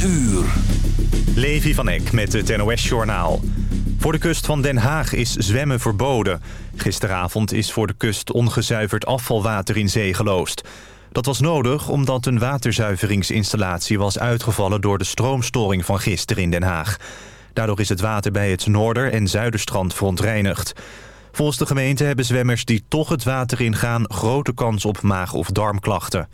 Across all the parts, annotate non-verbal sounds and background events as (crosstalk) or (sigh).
uur. Levi van Eck met het NOS-journaal. Voor de kust van Den Haag is zwemmen verboden. Gisteravond is voor de kust ongezuiverd afvalwater in zee geloosd. Dat was nodig omdat een waterzuiveringsinstallatie was uitgevallen... door de stroomstoring van gisteren in Den Haag. Daardoor is het water bij het Noorder- en Zuiderstrand verontreinigd. Volgens de gemeente hebben zwemmers die toch het water ingaan... grote kans op maag- of darmklachten.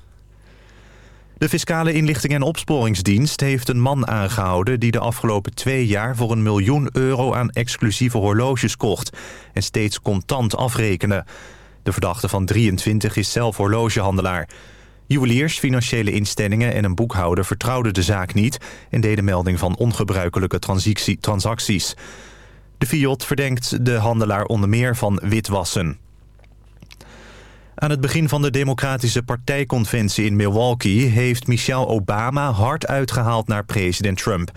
De Fiscale Inlichting en Opsporingsdienst heeft een man aangehouden... die de afgelopen twee jaar voor een miljoen euro aan exclusieve horloges kocht... en steeds contant afrekende. De verdachte van 23 is zelf horlogehandelaar. Juweliers, financiële instellingen en een boekhouder vertrouwden de zaak niet... en deden melding van ongebruikelijke transacties. De Fiat verdenkt de handelaar onder meer van witwassen. Aan het begin van de Democratische Partijconventie in Milwaukee... heeft Michelle Obama hard uitgehaald naar president Trump.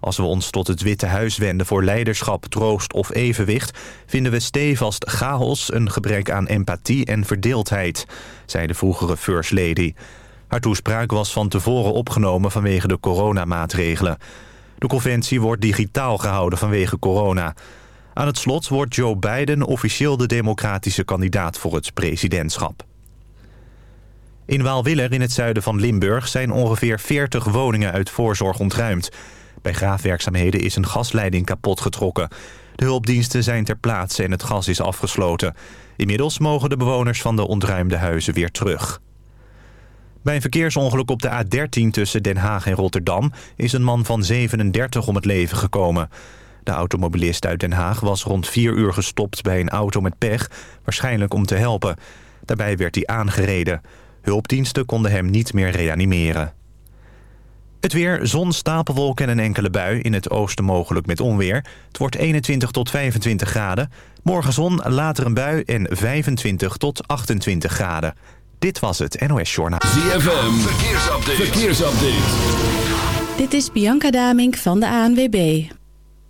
Als we ons tot het Witte Huis wenden voor leiderschap, troost of evenwicht... vinden we stevast chaos, een gebrek aan empathie en verdeeldheid... zei de vroegere First Lady. Haar toespraak was van tevoren opgenomen vanwege de coronamaatregelen. De conventie wordt digitaal gehouden vanwege corona... Aan het slot wordt Joe Biden officieel de democratische kandidaat voor het presidentschap. In Waalwiller in het zuiden van Limburg zijn ongeveer 40 woningen uit voorzorg ontruimd. Bij graafwerkzaamheden is een gasleiding kapot getrokken. De hulpdiensten zijn ter plaatse en het gas is afgesloten. Inmiddels mogen de bewoners van de ontruimde huizen weer terug. Bij een verkeersongeluk op de A13 tussen Den Haag en Rotterdam... is een man van 37 om het leven gekomen. De automobilist uit Den Haag was rond 4 uur gestopt bij een auto met pech, waarschijnlijk om te helpen. Daarbij werd hij aangereden. Hulpdiensten konden hem niet meer reanimeren. Het weer, zon, stapelwolken en een enkele bui. In het oosten mogelijk met onweer. Het wordt 21 tot 25 graden. Morgen zon, later een bui en 25 tot 28 graden. Dit was het NOS Journaal. ZFM, verkeersupdate. verkeersupdate. Dit is Bianca Damink van de ANWB.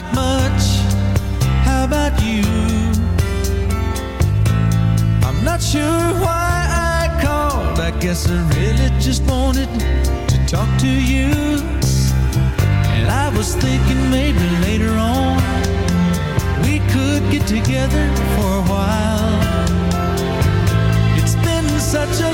Not much. How about you? I'm not sure why I called. I guess I really just wanted to talk to you. And I was thinking maybe later on we could get together for a while. It's been such a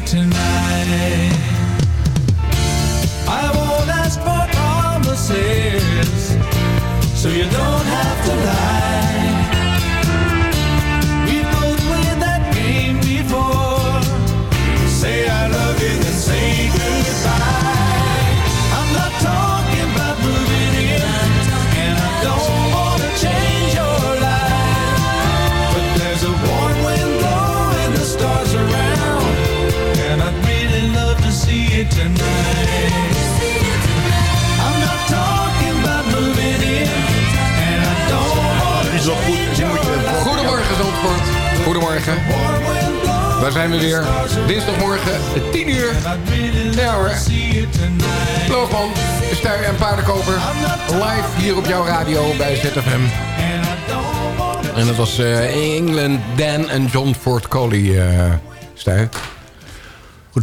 tonight. I won't ask for promises, so you don't Goedemorgen Zandvoort. Goedemorgen. Daar zijn we weer. Dinsdagmorgen, 10 uur. Ja hoor. Loogman, Ster en Paardenkoper. Live hier op jouw radio bij ZFM. En dat was eh, England Dan en John Ford Coley, eh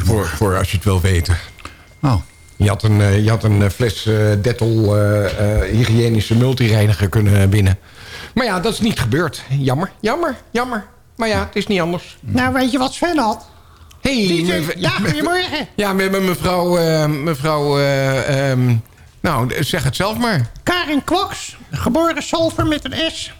Voor, voor als je het wil weten. Oh. Je had een, eh, je had een eh, fles Dettol eh, eh, hygiënische multireiniger kunnen winnen. Maar ja, dat is niet gebeurd. Jammer, jammer, jammer. Maar ja, het is niet anders. Nou, weet je wat Sven had? Hey, ja, goedemorgen. Ja, we hebben mevrouw... mevrouw eh, ehm, nou, zeg het zelf maar. Karin Kwaks, geboren Salver met een S.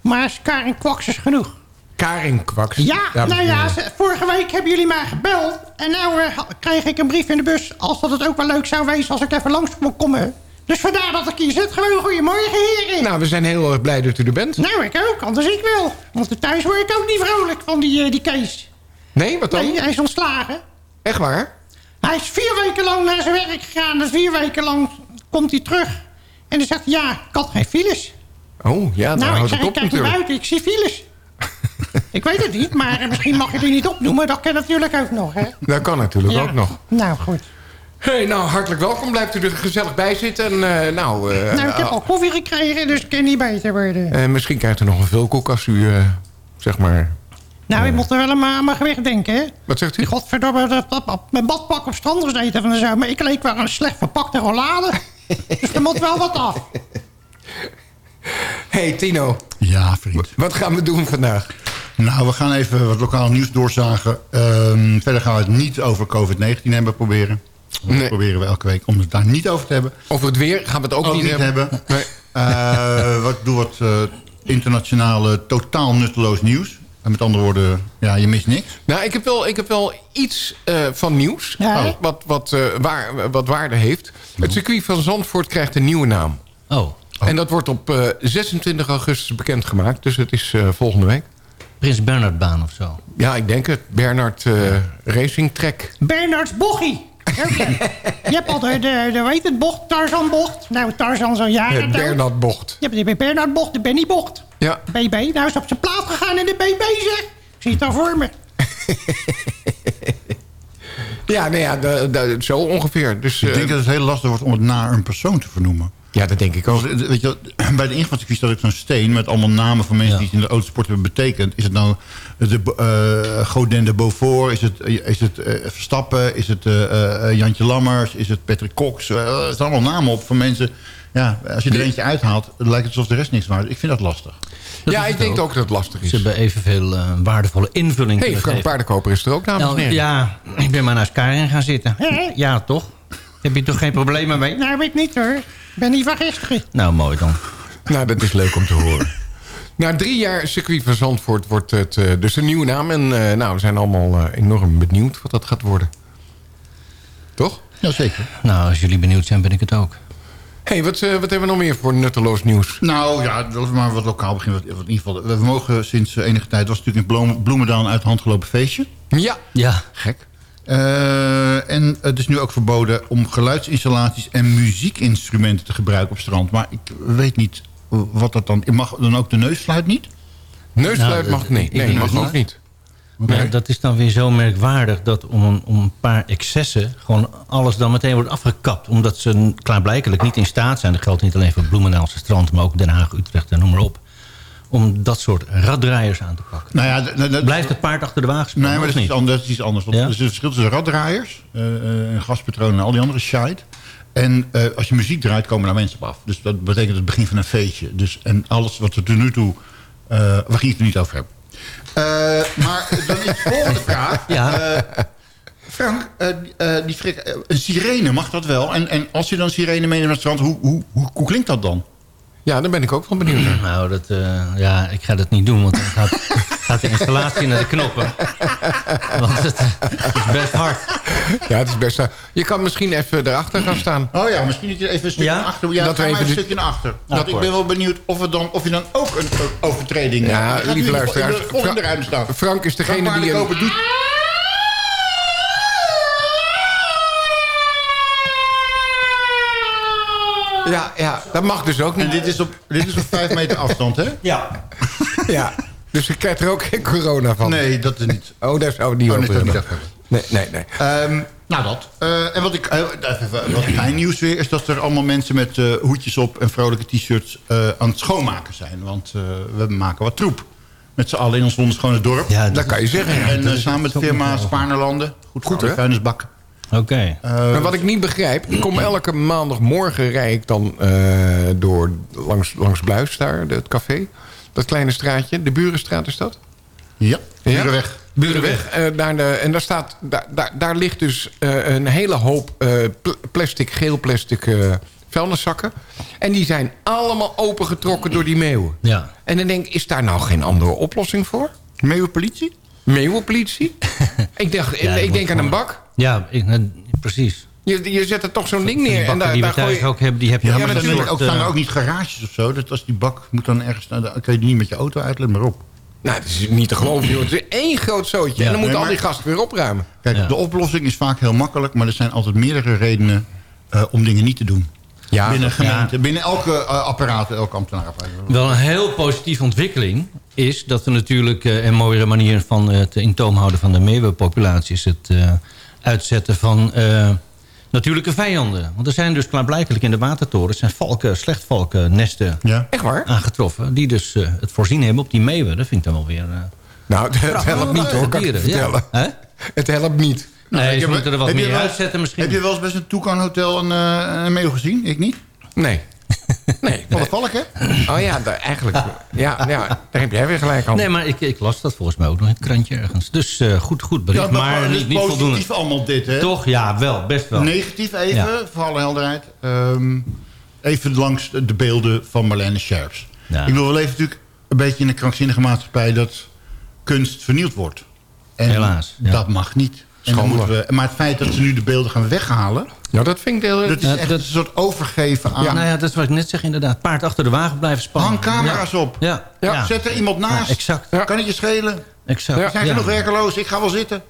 Maar Karin Kwaks is genoeg. Karin Kwaks. Ja, Dames nou ja, vorige week hebben jullie mij gebeld. En nou eh, kreeg ik een brief in de bus... als dat het ook wel leuk zou wezen als ik even langs kon komen. Dus vandaar dat ik hier zit. Gewoon goedemorgen, heren. Nou, we zijn heel erg blij dat u er bent. Nou, ik ook, anders ik wel. Want thuis word ik ook niet vrolijk van die, eh, die Kees. Nee, wat dan? Nee, hij is ontslagen. Echt waar? Hij is vier weken lang naar zijn werk gegaan. Dus vier weken lang komt hij terug. En dan zegt hij, ja, ik had geen files. Oh, ja, nou, ik houdt zeg, het ik op kijk naar natuurlijk. buiten, ik zie files. Ik weet het niet, maar eh, misschien mag je die niet opnoemen. Dat kan natuurlijk ook nog, hè? Dat kan natuurlijk Ja. ook nog. Nou, goed. Hey, nou, hartelijk welkom. Blijft u er gezellig bij zitten. En, eh, nou, eh, nou, ik heb al koffie gekregen, dus ik kan niet beter worden. eh, misschien krijgt u nog een vulkoek als u, eh, zeg maar... nou, ik moet er wel aan mijn- aan mijn gewicht denken, hè? Wat zegt u? Godverdomme, dat, dat, dat, mijn badpak op strand gezeten van de zo. Maar ik leek wel een slecht verpakte rollade. (laughs) dus er moet wel wat af. Hey, Tino. Ja, vriend. Wat gaan we doen vandaag? Nou, we gaan even wat lokaal nieuws doorzagen. Ehm, verder gaan we het niet over COVID-19 hebben proberen. Dat Nee. proberen we elke week om het daar niet over te hebben. Over het weer gaan we het ook, Ook niet, niet hebben. hebben. Nee. Eh, wat, doe wat eh, internationale, totaal nutteloos nieuws. En met andere woorden, ja, je mist niks. Nou, ik heb wel, ik heb wel iets eh, van nieuws. Ja, wat, wat, eh, waar, wat waarde heeft. Het circuit van Zandvoort krijgt een nieuwe naam. Oh, En dat wordt op eh, 26 augustus bekendgemaakt. Dus het is eh, volgende week. Prins Bernhardbaan of zo. Ja, ik denk het. Bernard eh, Racing Track. Bernards Bochie. Oké. (laughs) Je hebt al de, de, de, weet het, bocht, Tarzan bocht. Nou, Tarzan zo'n jaar. Het Bernard Bocht. Je hebt de Bernard bocht, de Benny bocht. Ja. BB, nou is op zijn plaat gegaan in de BB zeg. Ik zie het al voor me. (laughs) Ja, nou ja, de, de- zo ongeveer. Dus, Ik eh, denk dat het heel lastig wordt om het naar een persoon te vernoemen. Ja, dat denk ik ook. Als- Weet je, (clears throat) bij de ingangscircuit staat ook zo'n steen... met allemaal namen van mensen Ja. die iets in de autosport hebben betekend. Is het nou de eh Godin de Beaufort? Is het, is het eh, Verstappen? Is het eh, eh, Jantje Lammers? Is het Patrick Cox? Eh, er staan allemaal namen op van mensen... Ja, als je er eentje uithaalt, lijkt het alsof de rest niks waard is. Ik vind dat lastig. ja, ik het denk ook. ook dat het lastig Ze is. hebben evenveel eh, waardevolle invulling hey, Frank. Paardenkoper is er ook, en Nou, ja, ik ben maar naast Karin gaan zitten. (laughs) Ja, toch? Heb je toch geen problemen mee? Nou, weet ik niet hoor. Ik ben niet van gisteren. Nou, mooi dan. Nou, dat is leuk om te horen. (laughs) Na drie jaar circuit van Zandvoort wordt het eh, dus een nieuwe naam. En eh, nou, we zijn allemaal eh, enorm benieuwd wat dat gaat worden. Toch? Jazeker. Nou, als jullie benieuwd zijn, ben ik het ook. hey, wat, wat hebben we nog meer voor nutteloos nieuws? Nou ja, dat is maar wat lokaal beginnen. Wat, wat in ieder geval, we mogen sinds enige tijd... was natuurlijk in Bloem- Bloemendaal een uit de hand gelopen feestje. Ja, Ja, Gek. Eh, en het is nu ook verboden om geluidsinstallaties en muziekinstrumenten te gebruiken op strand. Maar ik weet niet wat dat dan... Mag dan ook de neusfluit niet? neusfluit Nou, mag niet. Nee, denk mag ook niet. maar dat is dan weer zo merkwaardig... dat om een, om een paar excessen gewoon alles dan meteen wordt afgekapt. Omdat ze klaarblijkelijk niet in staat zijn... dat geldt niet alleen voor het Bloemendaalse strand... maar ook Den Haag, Utrecht en noem maar op... om dat soort raddraaiers aan te pakken. Nou ja, Blijft het paard achter de wagen spelen? Nee, maar dat is, niet? iets anders, dat is iets anders. Want Ja? Er is een verschil tussen raddraaiers, eh, en gaspatronen en al die andere shite. En eh, als je muziek draait, komen daar mensen op af. Dus dat betekent het begin van een feestje. Dus, en alles wat we tot nu toe... eh we gingen het er niet over hebben. Maar dan is de volgende vraag. Ja. Frank, die frik, een sirene, mag dat wel? En, en als je dan sirene meeneemt naar het strand, hoe, hoe, hoe, hoe klinkt dat dan? Ja, daar ben ik ook wel benieuwd naar. Nou, dat, eh, ja, ik ga dat niet doen, want dan gaat, gaat de installatie naar de knoppen. Want het is best hard. Ja, het is best... eh, Je kan misschien even erachter gaan staan. Oh ja, misschien dat je even een stukje Ja? naar achter... Ja, Dat we maar even een stukje naar achter. Want ik akkoord. ben wel benieuwd of, het dan, of je dan ook een overtreding... Ja, Je gaat lieve luisteraars. in de volgende Fra- ruimte staan. Frank is Frank degene die... een- Paardenkoper doet... Ja, ja, dat mag dus ook En niet. dit is op, dit is op vijf meter afstand, hè? Ja. Ja. Dus je krijgt er ook geen corona van. Nee, dat is niet. Oh, daar zou het niet Oh, nee, over niet Nee, nee, nee. Ehm, nou, dat. Eh, en wat ik, even wat fijn nieuws weer... is dat er allemaal mensen met eh, hoedjes op en vrolijke t-shirts... eh, aan het schoonmaken zijn. Want eh, we maken wat troep. Met z'n allen in ons wonderschone dorp. Ja, Dat kan je zeggen. ja. en samen met de firma Spaarnerlanden. Goed, Goed, vuilnisbak. Oké. Maar wat ik niet begrijp, ik kom elke maandagmorgen rij ik dan eh, door langs, langs Bluis daar, het café. Dat kleine straatje, de Burenstraat is dat? Ja, Ja? Burenweg. Burenweg. eh, daar de, en daar, staat, daar, daar, daar ligt dus eh, een hele hoop eh, pl- plastic, geel plastic eh, vuilniszakken. En die zijn allemaal opengetrokken door die meeuwen. Ja. En dan denk ik, is daar nou geen andere oplossing voor? Meeuwenpolitie? Meeuwenpolitie? (laughs) ik dacht, Ja, ik denk aan een bak. Ja, ik, eh, precies. Je, je zet er toch zo'n ding neer. En bakken daar, die daar we thuis je- ook hebben, die heb je Ja, maar soort, ook, staan er eh, ook niet garages of zo. Dat als die bak moet dan ergens... naar de- Dan kun je die niet met je auto uit, let maar op. Nou, het is niet te geloven, joh. Het is één groot zootje. Ja. En dan moeten Nee, al die gasten weer opruimen. Kijk, Ja. de oplossing is vaak heel makkelijk... maar er zijn altijd meerdere redenen eh, om dingen niet te doen. Ja, binnen ja. gemeente, binnen elke apparaat, elke ambtenaar. Wel een heel positieve ontwikkeling is dat er natuurlijk eh, een mooiere manier van het in toom houden van de meeuwenpopulatie is het eh, uitzetten van eh, natuurlijke vijanden. Want er zijn dus klaarblijkelijk in de watertorens zijn valken, slechtvalkennesten Ja. Echt waar? aangetroffen. Die dus eh, het voorzien hebben op die meeuwen. Dat vind ik dan wel weer... eh, Nou, het, het helpt niet hoor, kan ik ja. vertellen. Hè? Het helpt niet. Nee, ik ze heb- moeten er wat meer wel- uitzetten misschien. Heb je wel eens bij een Toucan Hotel een, eh, een meeuw gezien? Ik niet. Nee. Nee. Van de valk, hè? Oh ja, daar, eigenlijk. Ja, ja, daar heb jij weer gelijk aan. Nee, maar ik, ik las dat volgens mij ook nog in het krantje ergens. Dus eh, goed, goed bericht, maar het is niet, niet positief voldoende. allemaal dit, hè? Toch? Ja, wel, best wel. Negatief even, Ja. voor alle helderheid. Ehm, even langs de beelden van Marlene Scherps. Ja. Ik wil wel even natuurlijk een beetje in een krankzinnige maatschappij... dat kunst vernield wordt. En Helaas, ja. Dat mag niet. En dan Schande. moeten we, maar het feit dat ze nu de beelden gaan weghalen... Nou, dat vind ik heel... dat is Ja, echt dat- een soort overgeven aan... Ja, nou ja, dat is wat ik net zeg inderdaad. Paard achter de wagen blijven spannen. Hang camera's ja. op. Ja, Ja, ja. Zet er iemand naast. Ja, exact. Ja. Kan het je schelen? exact. Zijn ja. genoeg werkeloos. Ik ga wel zitten.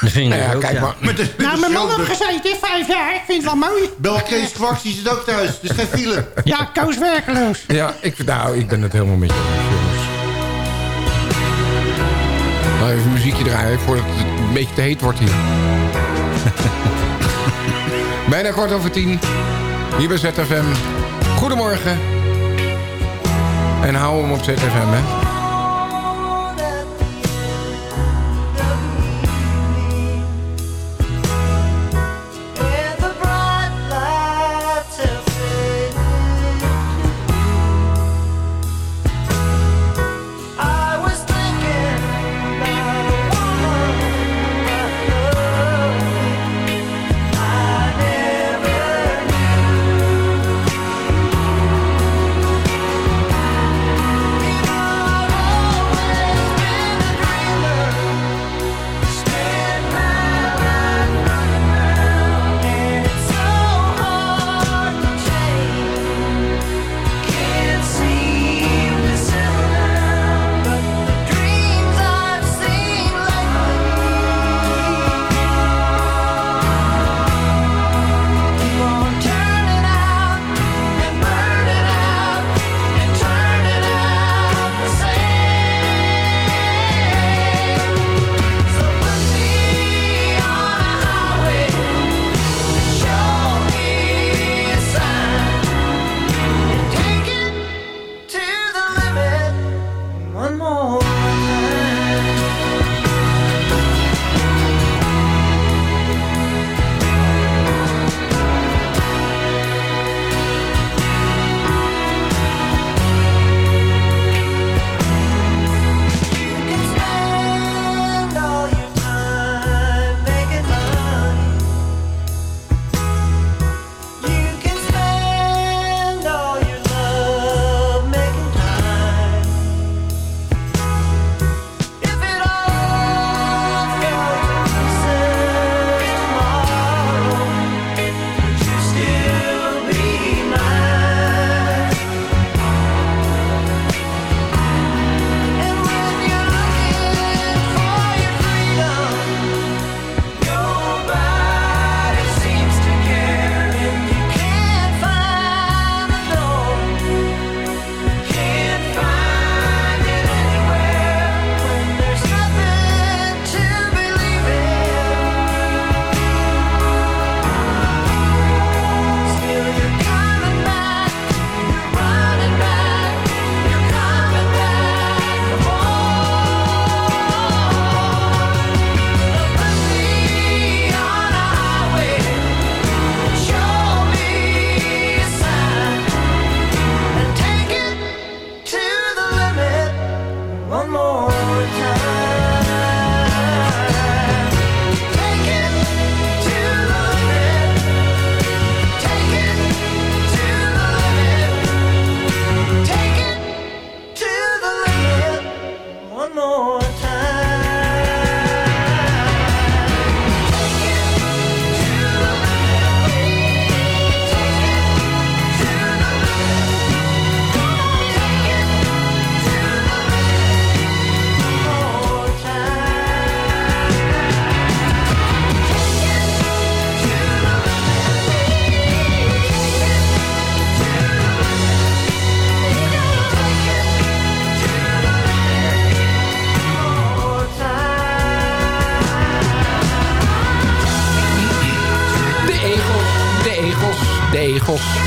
Dat vind ik Nou ja, ook, kijk ja. maar. Met de, met Nou, mijn man heeft gezeten, vijf jaar. Ik vind het wel mooi. Bel Kees Kwaks, die zit ook thuis. Dus geen file. Ja, Koos werkeloos. Ja, ik, nou, ik ben het helemaal met je jongens. Nou, even muziekje draaien voordat het een beetje te heet wordt hier. (laughs) Bijna kwart over tien. Hier bij ZFM. Goedemorgen. En hou hem op ZFM, hè.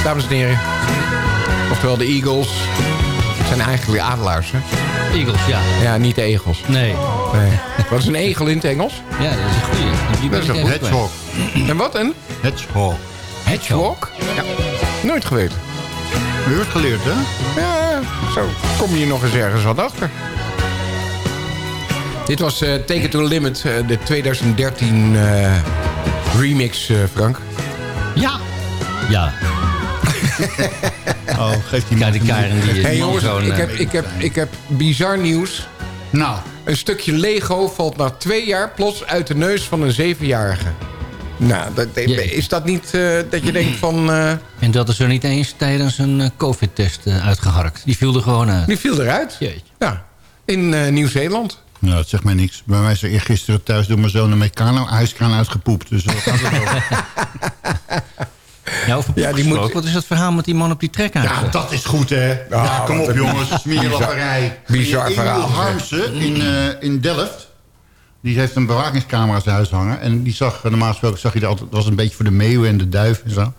Dames en heren. Oftewel de Eagles. Het zijn eigenlijk de adelaars, hè? Eagles, ja. Ja, niet de egels. Nee. Nee. Wat is een egel in het Engels? Ja, dat is een goeie. Die Dat is ben een. Hedgehog. En wat een? Hedgehog. Hedgehog? Ja. Nooit geweten. Hebt geleerd, hè? Ja, zo kom je nog eens ergens wat achter. Dit was eh, Take It To The Limit, eh, de 2013 eh, remix, eh, Frank. Ja, Ja. (laughs) Oh, geeft die Kijk, die Karen die hey, jongens, ik eh, heb, ik, heb, ik heb bizar nieuws. Nou, Een stukje Lego valt na twee jaar plots uit de neus van een zevenjarige. Nou, dat, is dat niet eh, dat je denkt van... eh, En dat is er niet eens tijdens een eh, covid-test eh, uitgeharkt. Die viel er gewoon uit. die viel eruit. Jeetje. Ja, in eh, Nieuw-Zeeland. nou, dat zegt mij niks. Bij mij is er gisteren thuis door mijn zoon een mecano huiskraan uitgepoept. Dus dat gaat het wel. (laughs) Ja, over Ja, ja, die moet- Wat is dat verhaal met die man op die trekhaak? Ja, dat is goed, hè? Ja, kom op, een jongens. (laughs) Smeerlapperij. bizar verhaal. Harmsen in, eh, in Delft. Die heeft een bewakingscamera in zijn huis hangen. En die zag, eh, normaal gesproken zag hij dat altijd... dat was een beetje voor de meeuwen en de duif en zo.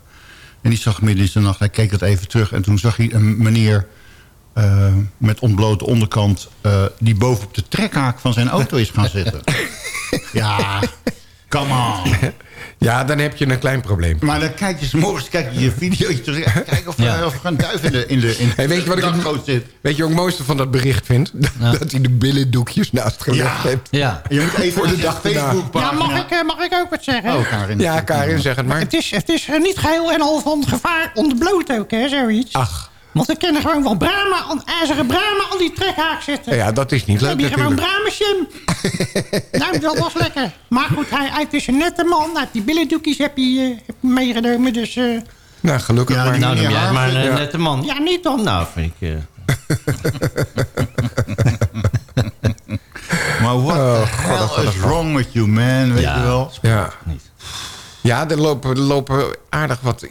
En die zag midden in de nacht, hij keek dat even terug... en toen zag hij een meneer eh, met ontblote onderkant... eh, die bovenop de trekhaak van zijn auto is gaan zitten. (laughs) ja, come on. (laughs) Ja, dan heb je een klein probleem. Maar dan kijk je 's morgens kijk je je video's terug. Kijk of, Ja. er- of er een duif in de, in de, in Hey, weet je wat ik- dakgoot zit. Weet je wat ik het mooiste van dat bericht vind? (laughs) Dat hij de billendoekjes naast gelegd Ja. heeft. Ja. Je moet even Voor de dag daarna. ja mag, ik, eh, mag ik ook wat zeggen? Oh, Karin. Ja, Karin, zeg het maar. Het is, het is eh, niet geheel en al van gevaar ontbloot ook, hè, zoiets. Ach, Want er kunnen gewoon wel bramen, aan- ijzeren bramen aan die trekhaak zitten. ja, dat is niet Dan leuk heb je gewoon natuurlijk. bramensim. (laughs) nou, dat was lekker. Maar goed, hij, hij is een nette man. Die billendoekjes heb je, eh, meegenomen. Dus eh, Nou, gelukkig Ja, maar. Nou, noem jij maar een Ja. nette man. ja, niet dan. Nou, vind ik... eh, (laughs) Maar what Oh, the God, hell is wrong with you, man? Weet Ja. je wel? Ja. niet. Ja, er lopen, er lopen aardig wat eh,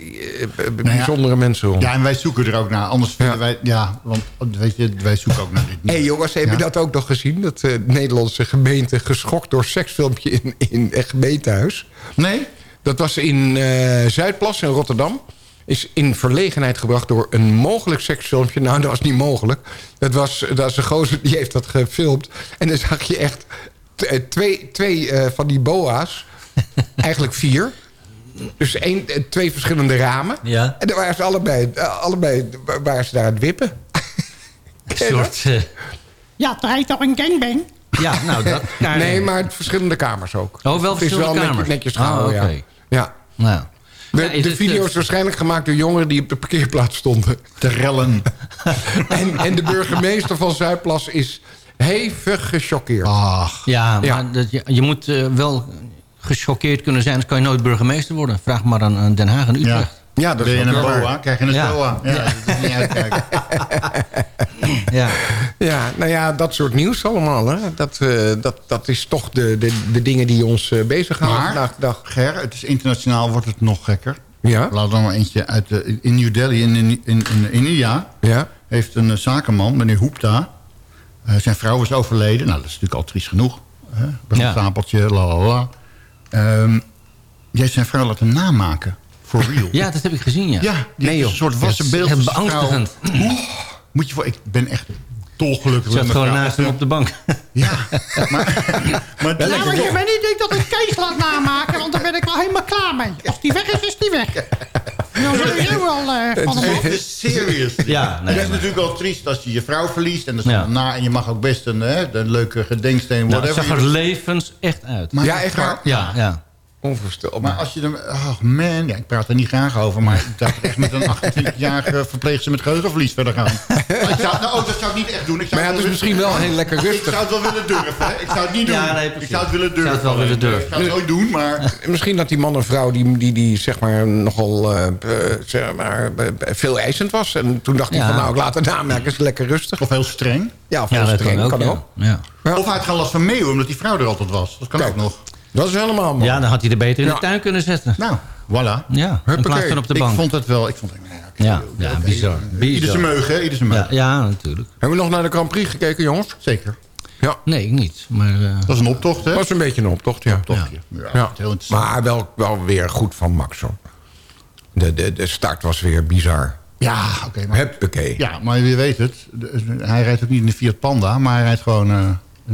b- ja. bijzondere mensen rond. Ja, en wij zoeken er ook naar. Anders vinden Ja. wij... Ja, want weet je, wij zoeken ook naar dit. Hé hey, jongens, heb je Ja. dat ook nog gezien? Dat de Nederlandse gemeente geschokt door seksfilmpje in, in een gemeentehuis. Nee? Dat was in eh, Zuidplas in Rotterdam. Is in verlegenheid gebracht door een mogelijk seksfilmpje. Nou, dat was niet mogelijk. Dat was, dat was een gozer die heeft dat gefilmd. En dan zag je echt eh, twee, twee eh, van die boa's. (laughs) eigenlijk vier. Dus één, twee verschillende ramen. Ja. En dan waren ze allebei, eh, allebei waren ze daar aan het wippen. (laughs) Een soort... eh, Ja, het heet toch een gangbang? ja, nou, dat... (laughs) Nee, maar verschillende kamers ook. Oh, wel Het is verschillende wel kamers. netjes, netjes oké. ja. ja. Nou. De, Ja, de video eh, is waarschijnlijk gemaakt door jongeren die op de parkeerplaats stonden. Te rellen. (laughs) En, en de burgemeester van Zuidplas is hevig gechoqueerd. Ach. Ja, maar Ja. Dat, je, je moet wel gechoqueerd kunnen zijn. Anders kan je nooit burgemeester worden. Vraag maar aan Den Haag en Ja. Utrecht. Ja, dat Ben je een boa? Krijg je een Ja. boa? Ja, dat is niet uitkijken. (laughs) Ja. Ja, nou ja, dat soort nieuws allemaal. Hè. Dat, eh, dat, dat is toch de, de, de dingen die ons eh bezighouden Maar, vandaag de dag. Ger, het is internationaal, wordt het nog gekker. Ja, Laat dan maar eentje uit de, in New Delhi, in, in, in, in India... ja. heeft een eh, zakenman, meneer Hoepta... zijn vrouw is overleden. Nou, dat is natuurlijk al triest genoeg. Hè? Brandstapeltje, la la la. Die heeft zijn vrouw laten namaken. For (laughs) real. ja, dat heb ik gezien, ja. Ja, die heeft een soort wassen beeld beangstigend. Hoe? Moet je voor, ik ben echt dolgelukkig Ik met zat gewoon vrouw. naast hem op de bank. (laughs) Ja, maar... maar Nou, maar je bent niet denk dat ik Kees laat namaken, want daar ben ik al helemaal klaar mee. Als die weg is, is die weg. Nou, sowieso wel eh, van hem af. Het is serious. Ja, nee, dat is maar- natuurlijk wel triest als je je vrouw verliest. En dat is Ja. dan na. En je mag ook best een, hè, een leuke gedenksteen, Nou, het whatever. zag er levens echt uit. Maar Ja, echt waar? Ja, ja. Onvoorstelbaar. Maar als je dan... Oh man, ja, ik praat er niet graag over. Maar ik dacht echt met een 28-jarige verpleegster met geheugenverlies verder gaan. (laughs) Ik zou, nou, oh, dat zou ik niet echt doen. Ik zou Maar ja, het is wel misschien wel heel lekker Ik rustig. zou het wel willen durven. Hè? Ik zou het niet doen. Ja, nee, ik zou het willen Ik zou durven. het wel willen durven. Ik zou het nooit doen, maar... Misschien dat die man of vrouw die, die, die zeg maar nogal eh, eh, zeg maar, veel eisend was. En toen dacht hij Ja. van nou, ik laat het namaken, is lekker rustig. Of heel streng. Ja, of heel streng, kan ook. kan ja. ook. Ja. Ja. Of hij had gaan last van meeuwen, omdat die vrouw er altijd was. Dat kan Kijk. ook nog. Dat is helemaal mooi. ja, dan had hij er beter in Ja. de tuin kunnen zetten. Nou, voilà. Ja, in plaats van op de Ik bank. vond het wel... Ik vond het, nou ja, oké, Ja, oké. bizar. Ieder zijn bizar. meug, hè? Ieder zijn meug. Ja, ja, natuurlijk. Hebben we nog naar de Grand Prix gekeken, jongens? Zeker. Ja. Nee, ik niet. Maar eh, Dat is een optocht, hè? Dat was een beetje een optocht, ja. Optochtje. Ja, Ja. heel interessant. Maar wel, wel weer goed van Max, hoor. De, de, de start was weer bizar. Ja, oké. maar, Huppakee. ja, maar je weet het. Hij rijdt ook niet in de Fiat Panda, maar hij rijdt gewoon... eh,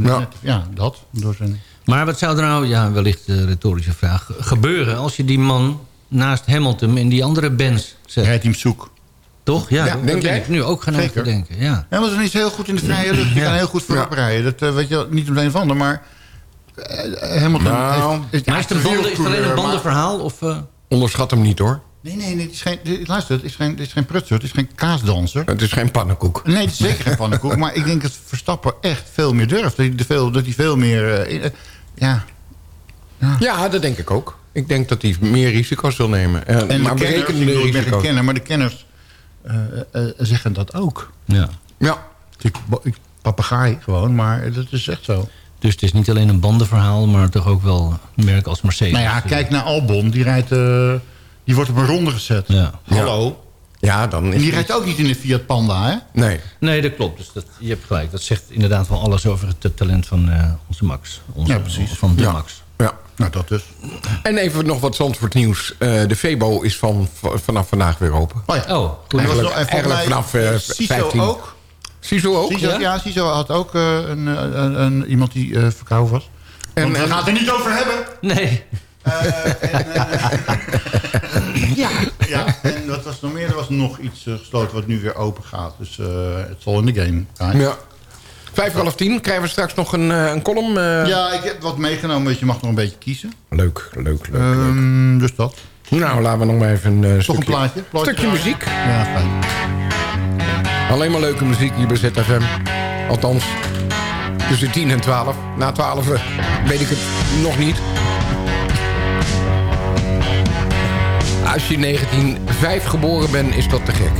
Ja. net- ja, dat. Door zijn... Maar wat zou er nou, ja, wellicht een retorische vraag... gebeuren als je die man naast Hamilton in die andere Benz zet? Rijdt hij hem zoek. Toch? Ja, Ja, dat denk ik nu ook gaan Zeker. denken. Ja. Ja, maar is heel goed in de vrije lucht. Je Ja. kan heel goed voorop rijden. Dat eh, weet je wel, niet om de een of ander, maar... eh, Hamilton Nou, heeft, heeft, Maar is banden, is het alleen een bandenverhaal? Of, eh? Onderschat hem niet hoor. Nee, nee, nee. Het is geen, dit- luister, het is geen, het is geen prutser. Het is geen kaasdanser. Het is geen pannenkoek. Nee, het is zeker geen pannenkoek. maar ik denk dat Verstappen echt veel meer durft. Dat hij veel, dat hij veel meer... eh, eh, ja, Ja, dat denk ik ook. Ik denk dat hij meer risico's wil nemen. Eh, en maar de kenners, ik, bedoel, ik ben geen risico's. kenner, maar de kenners eh, eh, zeggen dat ook. Ja. Ja, Ik, ik papegaai gewoon, maar dat is echt zo. Dus het is niet alleen een bandenverhaal, maar toch ook wel een merk als Mercedes. Nou ja, kijk naar Albon. Die, rijdt, eh, die wordt op een ronde gezet. Ja. Hallo. ja dan is En die het- rijdt ook niet in de Fiat Panda, hè? Nee. Nee, dat klopt. Dus dat, je hebt gelijk. Dat zegt inderdaad wel alles over het talent van eh, onze Max. Onze, Ja, precies. Van de Ja. Max. Ja. Nou, dat dus. En even nog wat Zandvoort nieuws. Eh, de Febo is van, vanaf vandaag weer open. Oh ja. Oh, goed. Hij was Eigenlijk- nog- en eigenlijk mij vanaf, eh, Ciso 15. ook. Ciso ook? Ciso, ja? Ciso had ook eh, een, eh, een, een- iemand die eh verkouden was. En- Want we en- gaan het er niet over hebben. Nee. (laughs) (laughs) Ja. ja. En wat was nog meer? Er was nog iets eh, gesloten wat nu weer open gaat. Dus eh, het zal in de game. Ja. Ja. Vijf half tien krijgen we straks nog een, eh, een column. eh. ja, ik heb wat meegenomen. Dus je mag nog een beetje kiezen. Leuk, leuk, leuk. leuk. Ehm, dus dat. Nou, laten we nog maar even een eh, Toch stukje, een plaatje? plaatje stukje muziek. Ja, fijn. Alleen maar leuke muziek hier bij ZFM. Althans, tussen 10 en 12. Na 12 eh, weet ik het nog niet. Als je 1905 geboren bent, is dat te gek.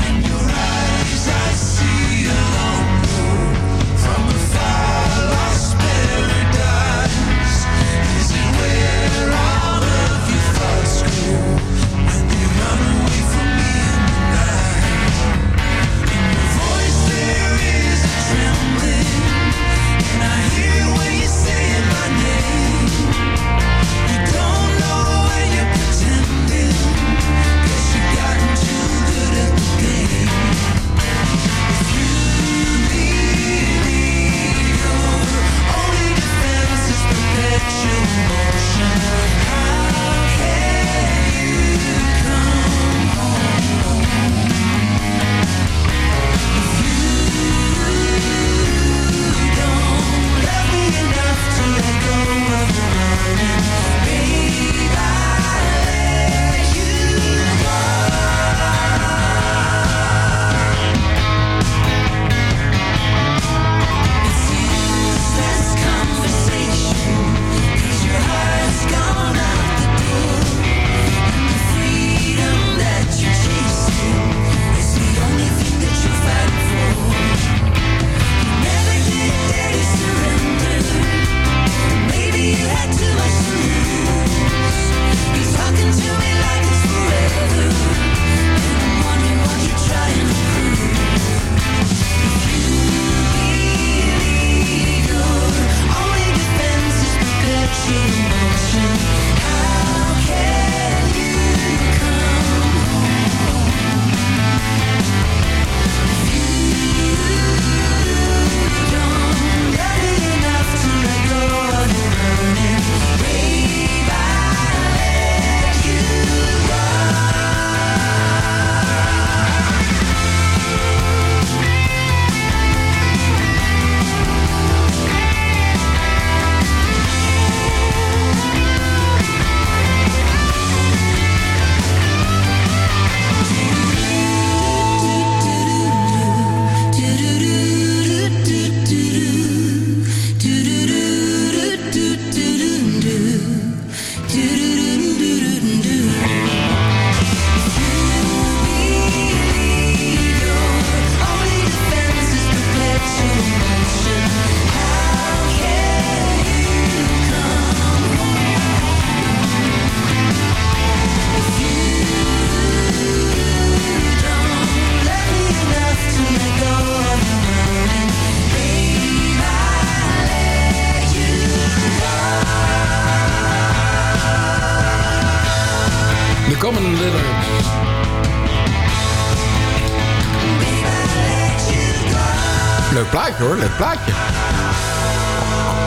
Leuk plaatje.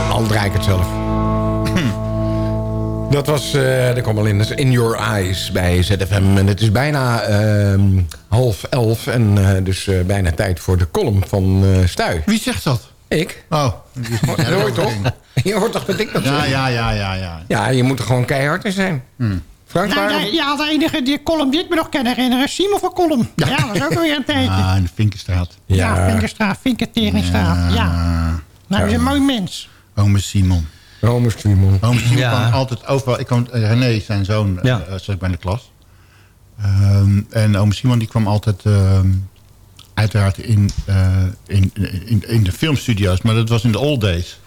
Al draai ik het zelf. Dat was uh, de Commerlinders In Your Eyes bij ZFM. En het is bijna ehm, half elf. En uh, dus uh, bijna tijd voor de column van Stuy. Wie zegt dat? Ik. Oh. (laughs) Je toch? Je hoort toch dat ik dat ja, zeg? Ja, ja, ja, ja. Ja, je moet er gewoon keihard in zijn. Hmm. Frank, Nou, de, ja, de enige die column die ik me nog kan herinneren is Simon van Kolm. Ja. dat is ook weer een tijdje. (laughs) Ah, in de Vinkenstraat. Ja, Vinkerstraat, Vinkerteringstraat. Ja. Nou, hij is een mooi mens. Ome Simon. Ome Simon. Ome Simon Ja. kwam altijd overal. Ik kwam, eh, René, zijn zoon, Ja. ja. zat ik bij in de klas. Ehm, en ome Simon die kwam altijd ehm, uiteraard in, eh, in, in, in de filmstudio's. Maar dat was in de old days.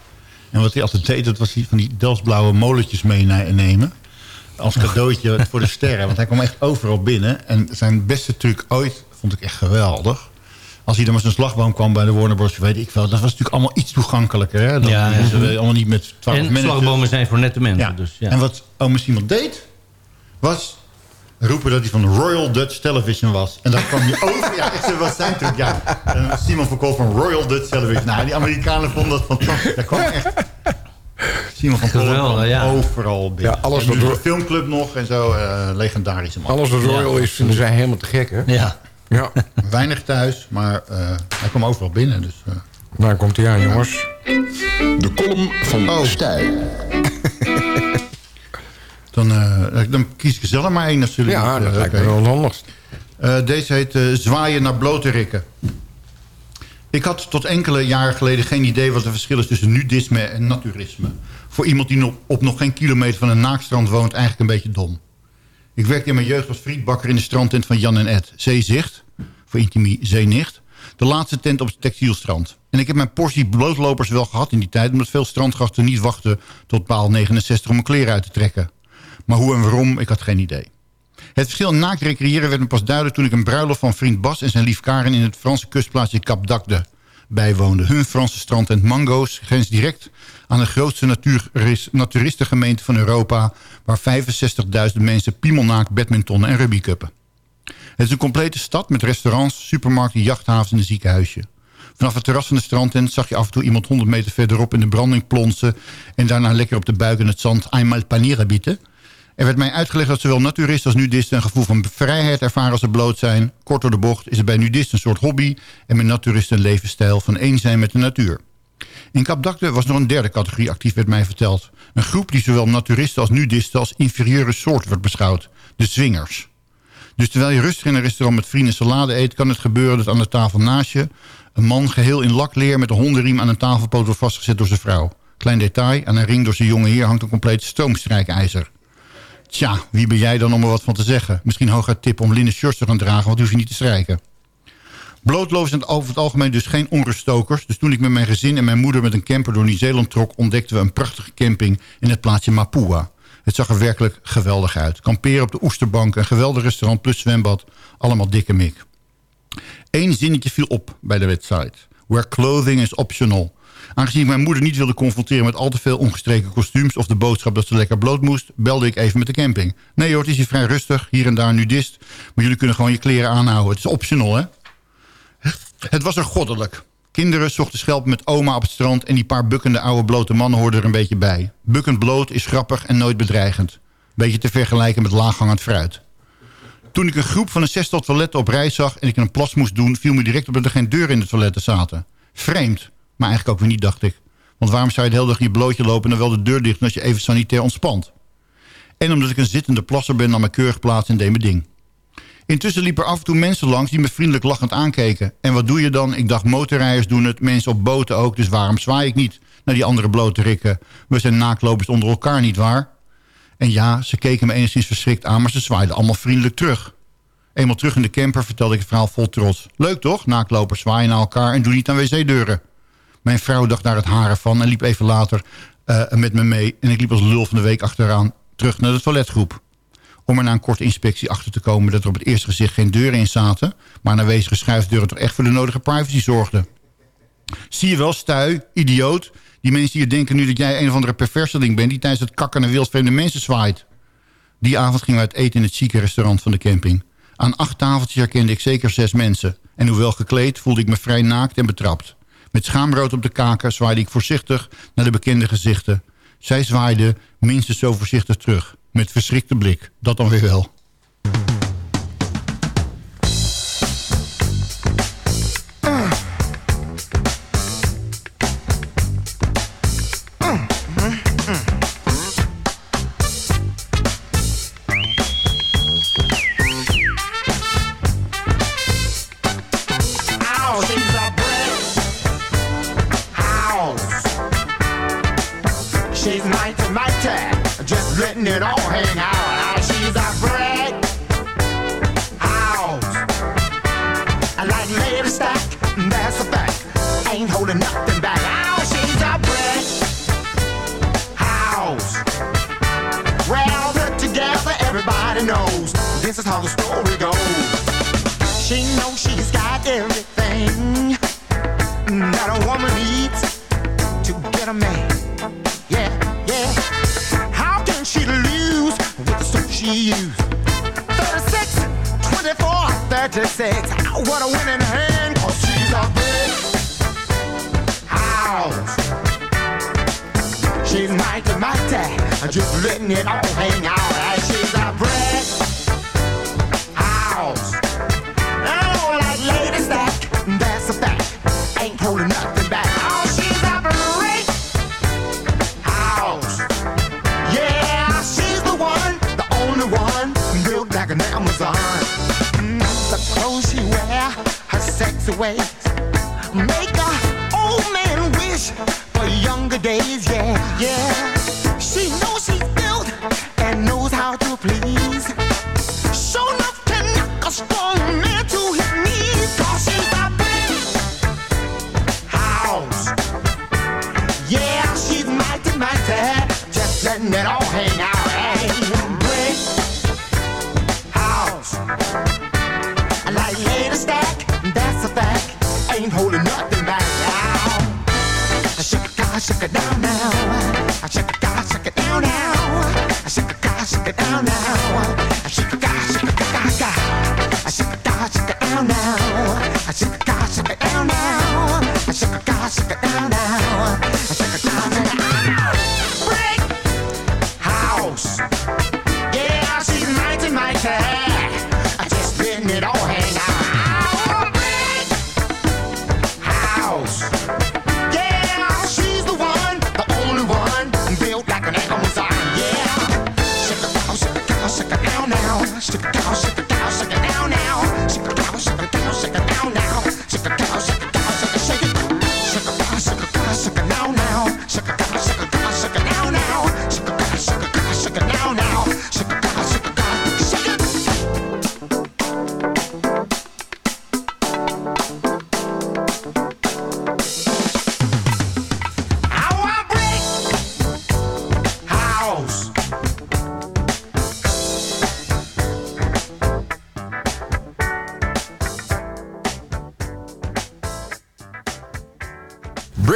En wat hij altijd deed, dat was hij van die Delsblauwe molletjes meenemen. Als cadeautje (laughs) voor de sterren. Want hij kwam echt overal binnen. En zijn beste truc ooit vond ik echt geweldig. Als hij dan met zijn slagboom kwam bij de Warner Bros. weet ik wel. Dat was natuurlijk allemaal iets toegankelijker. Hè? Ja, ja. moesten we allemaal niet met 12 En managers. slagbomen zijn voor nette mensen. Ja. Dus, ja. En wat ome Simon deed, was roepen dat hij van Royal Dutch Television was. En dan kwam je (laughs) over. Ja, echt, dat was zijn truc. Ja. En Simon van Kool van Royal Dutch Television. Nou, die Amerikanen vonden dat fantastisch. Daar kwam echt... Simon van Geweldig, ja. overal binnen. Ja, alles door- de filmclub nog en zo. eh legendarische man. Alles wat royal is, vinden zij helemaal te gek, hè? ja. Ja. (laughs) Weinig thuis, maar eh, hij kwam overal binnen. Dus, eh. Daar komt hij aan, jongens. De column van Oh. Stijl. (laughs) dan, eh, dan kies ik zelf maar één natuurlijk. Ja, dat lijkt me wel. Eh, deze heet eh, Zwaaien naar blote rikken. Ik had tot enkele jaren geleden geen idee wat het verschil is tussen nudisme en naturisme. Voor iemand die op nog geen kilometer van een naakstrand woont eigenlijk een beetje dom. Ik werkte in mijn jeugd als frietbakker in de strandtent van Jan en Ed. Zeezicht, voor intimie zeenicht. De laatste tent op het textielstrand. En ik heb mijn portie blootlopers wel gehad in die tijd... omdat veel strandgasten niet wachten tot paal 69 om mijn kleren uit te trekken. Maar hoe en waarom, ik had geen idee. Het verschil in naakt recreëren werd me pas duidelijk... toen ik een bruiloft van vriend Bas en zijn lief Karen... in het Franse kustplaatsje Cap d'Agde bijwoonde. Hun Franse strand en Mango's grenst direct aan de grootste natuuris- naturistengemeente van Europa... waar 65.000 mensen piemelnaakt badmintonnen en rugbycuppen. Het is een complete stad met restaurants, supermarkten, jachthavens en een ziekenhuisje. Vanaf het terras van de strandtent zag je af en toe iemand 100 meter verderop in de branding plonsen... en daarna lekker op de buik in het zand eenmaal panieren bieden... Er werd mij uitgelegd dat zowel naturisten als nudisten... een gevoel van vrijheid ervaren als ze bloot zijn. Kort door de bocht is het bij nudisten een soort hobby... en bij naturisten een levensstijl van één zijn met de natuur. In Kapdakte was nog een derde categorie actief, werd mij verteld. Een groep die zowel naturisten als nudisten als inferieure soort wordt beschouwd. De zwingers. Dus terwijl je rustig in een restaurant met vrienden salade eet... kan het gebeuren dat aan de tafel naast je... een man geheel in lakleer met een hondenriem aan een tafelpoot wordt vastgezet door zijn vrouw. Klein detail, aan een ring door zijn jonge heer hangt een compleet stoomstrijkijzer. Tja, wie ben jij dan om er wat van te zeggen? Misschien hooguit tip om linnen shirts te gaan dragen, want hoef je niet te strijken. Blootlopen zijn over het algemeen dus geen onruststokers. Dus toen ik met mijn gezin en mijn moeder met een camper door Nieuw-Zeeland trok... ontdekten we een prachtige camping in het plaatsje Mapua. Het zag er werkelijk geweldig uit. Kamperen op de Oesterbank, een geweldig restaurant plus zwembad. Allemaal dikke mik. Eén zinnetje viel op bij de website. Where clothing is optional. Aangezien ik mijn moeder niet wilde confronteren met al te veel ongestreken kostuums... of de boodschap dat ze lekker bloot moest, belde ik even met de camping. Nee hoor, het is hier vrij rustig, hier en daar nudist. Maar jullie kunnen gewoon je kleren aanhouden. Het is optional, hè? Het was er goddelijk. Kinderen zochten schelpen met oma op het strand... en die paar bukkende oude blote mannen hoorden er een beetje bij. Bukkend bloot is grappig en nooit bedreigend. Beetje te vergelijken met laaghangend fruit. Toen ik een groep van een zestal toiletten op reis zag... en ik een plas moest doen, viel me direct op dat er geen deuren in de toiletten zaten. Vreemd, maar eigenlijk ook weer niet, dacht ik. Want waarom zou je de hele dag in je blootje lopen... en dan wel de deur dicht als je even sanitair ontspant? En omdat ik een zittende plasser ben, nam ik keurig plaats en deed mijn ding. Intussen liepen er af en toe mensen langs die me vriendelijk lachend aankeken. En wat doe je dan? Ik dacht, motorrijders doen het, mensen op boten ook... dus waarom zwaai ik niet naar die andere blote rikken? We zijn naaklopers onder elkaar, niet waar? En ja, ze keken me enigszins verschrikt aan... maar ze zwaaiden allemaal vriendelijk terug. Eenmaal terug in de camper vertelde ik het verhaal vol trots. Leuk toch? Naaklopers zwaaien naar elkaar en doen niet aan wc-deuren. Mijn vrouw dacht daar het haren van en liep even later eh, met me mee. En ik liep als lul van de week achteraan terug naar de toiletgroep. Om er na een korte inspectie achter te komen dat er op het eerste gezicht geen deuren in zaten... maar een aanwezige schuifdeuren toch echt voor de nodige privacy zorgden. Zie je wel, stui, idioot. Die mensen hier denken nu dat jij een of andere perverseling bent... die tijdens het kakken naar wildvreemde mensen zwaait. Die avond gingen we uit eten in het chique restaurant van de camping. Aan acht tafeltjes herkende ik zeker zes mensen. En hoewel gekleed voelde ik me vrij naakt en betrapt. Met schaamrood op de kaken zwaaide ik voorzichtig naar de bekende gezichten. Zij zwaaide minstens zo voorzichtig terug. Met verschrikte blik. Dat dan weer wel.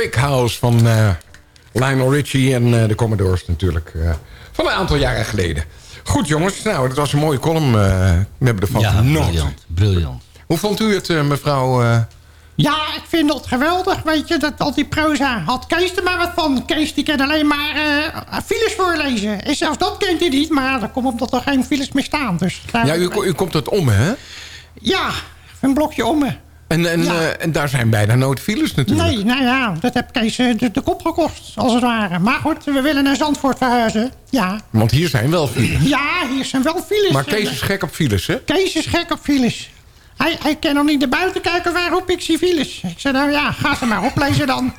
Brick House van eh, Lionel Richie en eh, de Commodores natuurlijk. eh, van een aantal jaren geleden. Goed jongens, nou dat was een mooie column. eh, we hebben ervan Ja, genoten. briljant, briljant. Hoe vond u het eh, mevrouw... eh, Ja, ik vind dat geweldig, weet je, dat al die proza. Had Kees er maar wat van. Kees die kan alleen maar eh, files voorlezen. En zelfs dat kent hij niet, maar dat komt omdat er geen files meer staan. Dus ja, u, u komt uit Ommen, hè? Ja, een blokje om me. En, en, Ja. eh, en daar zijn bijna nooit files natuurlijk. Nee, nou ja, dat heb Kees eh, de, de kop gekost, als het ware. Maar goed, we willen naar Zandvoort verhuizen. Ja, Want hier zijn wel files. (clears throat) ja hier zijn wel files. Maar Kees is gek op files, hè? Kees is gek op files. Hij, hij kan nog niet naar buiten kijken waar roep ik zie files. Ik zei, nou ja, ga ze maar oplezen dan.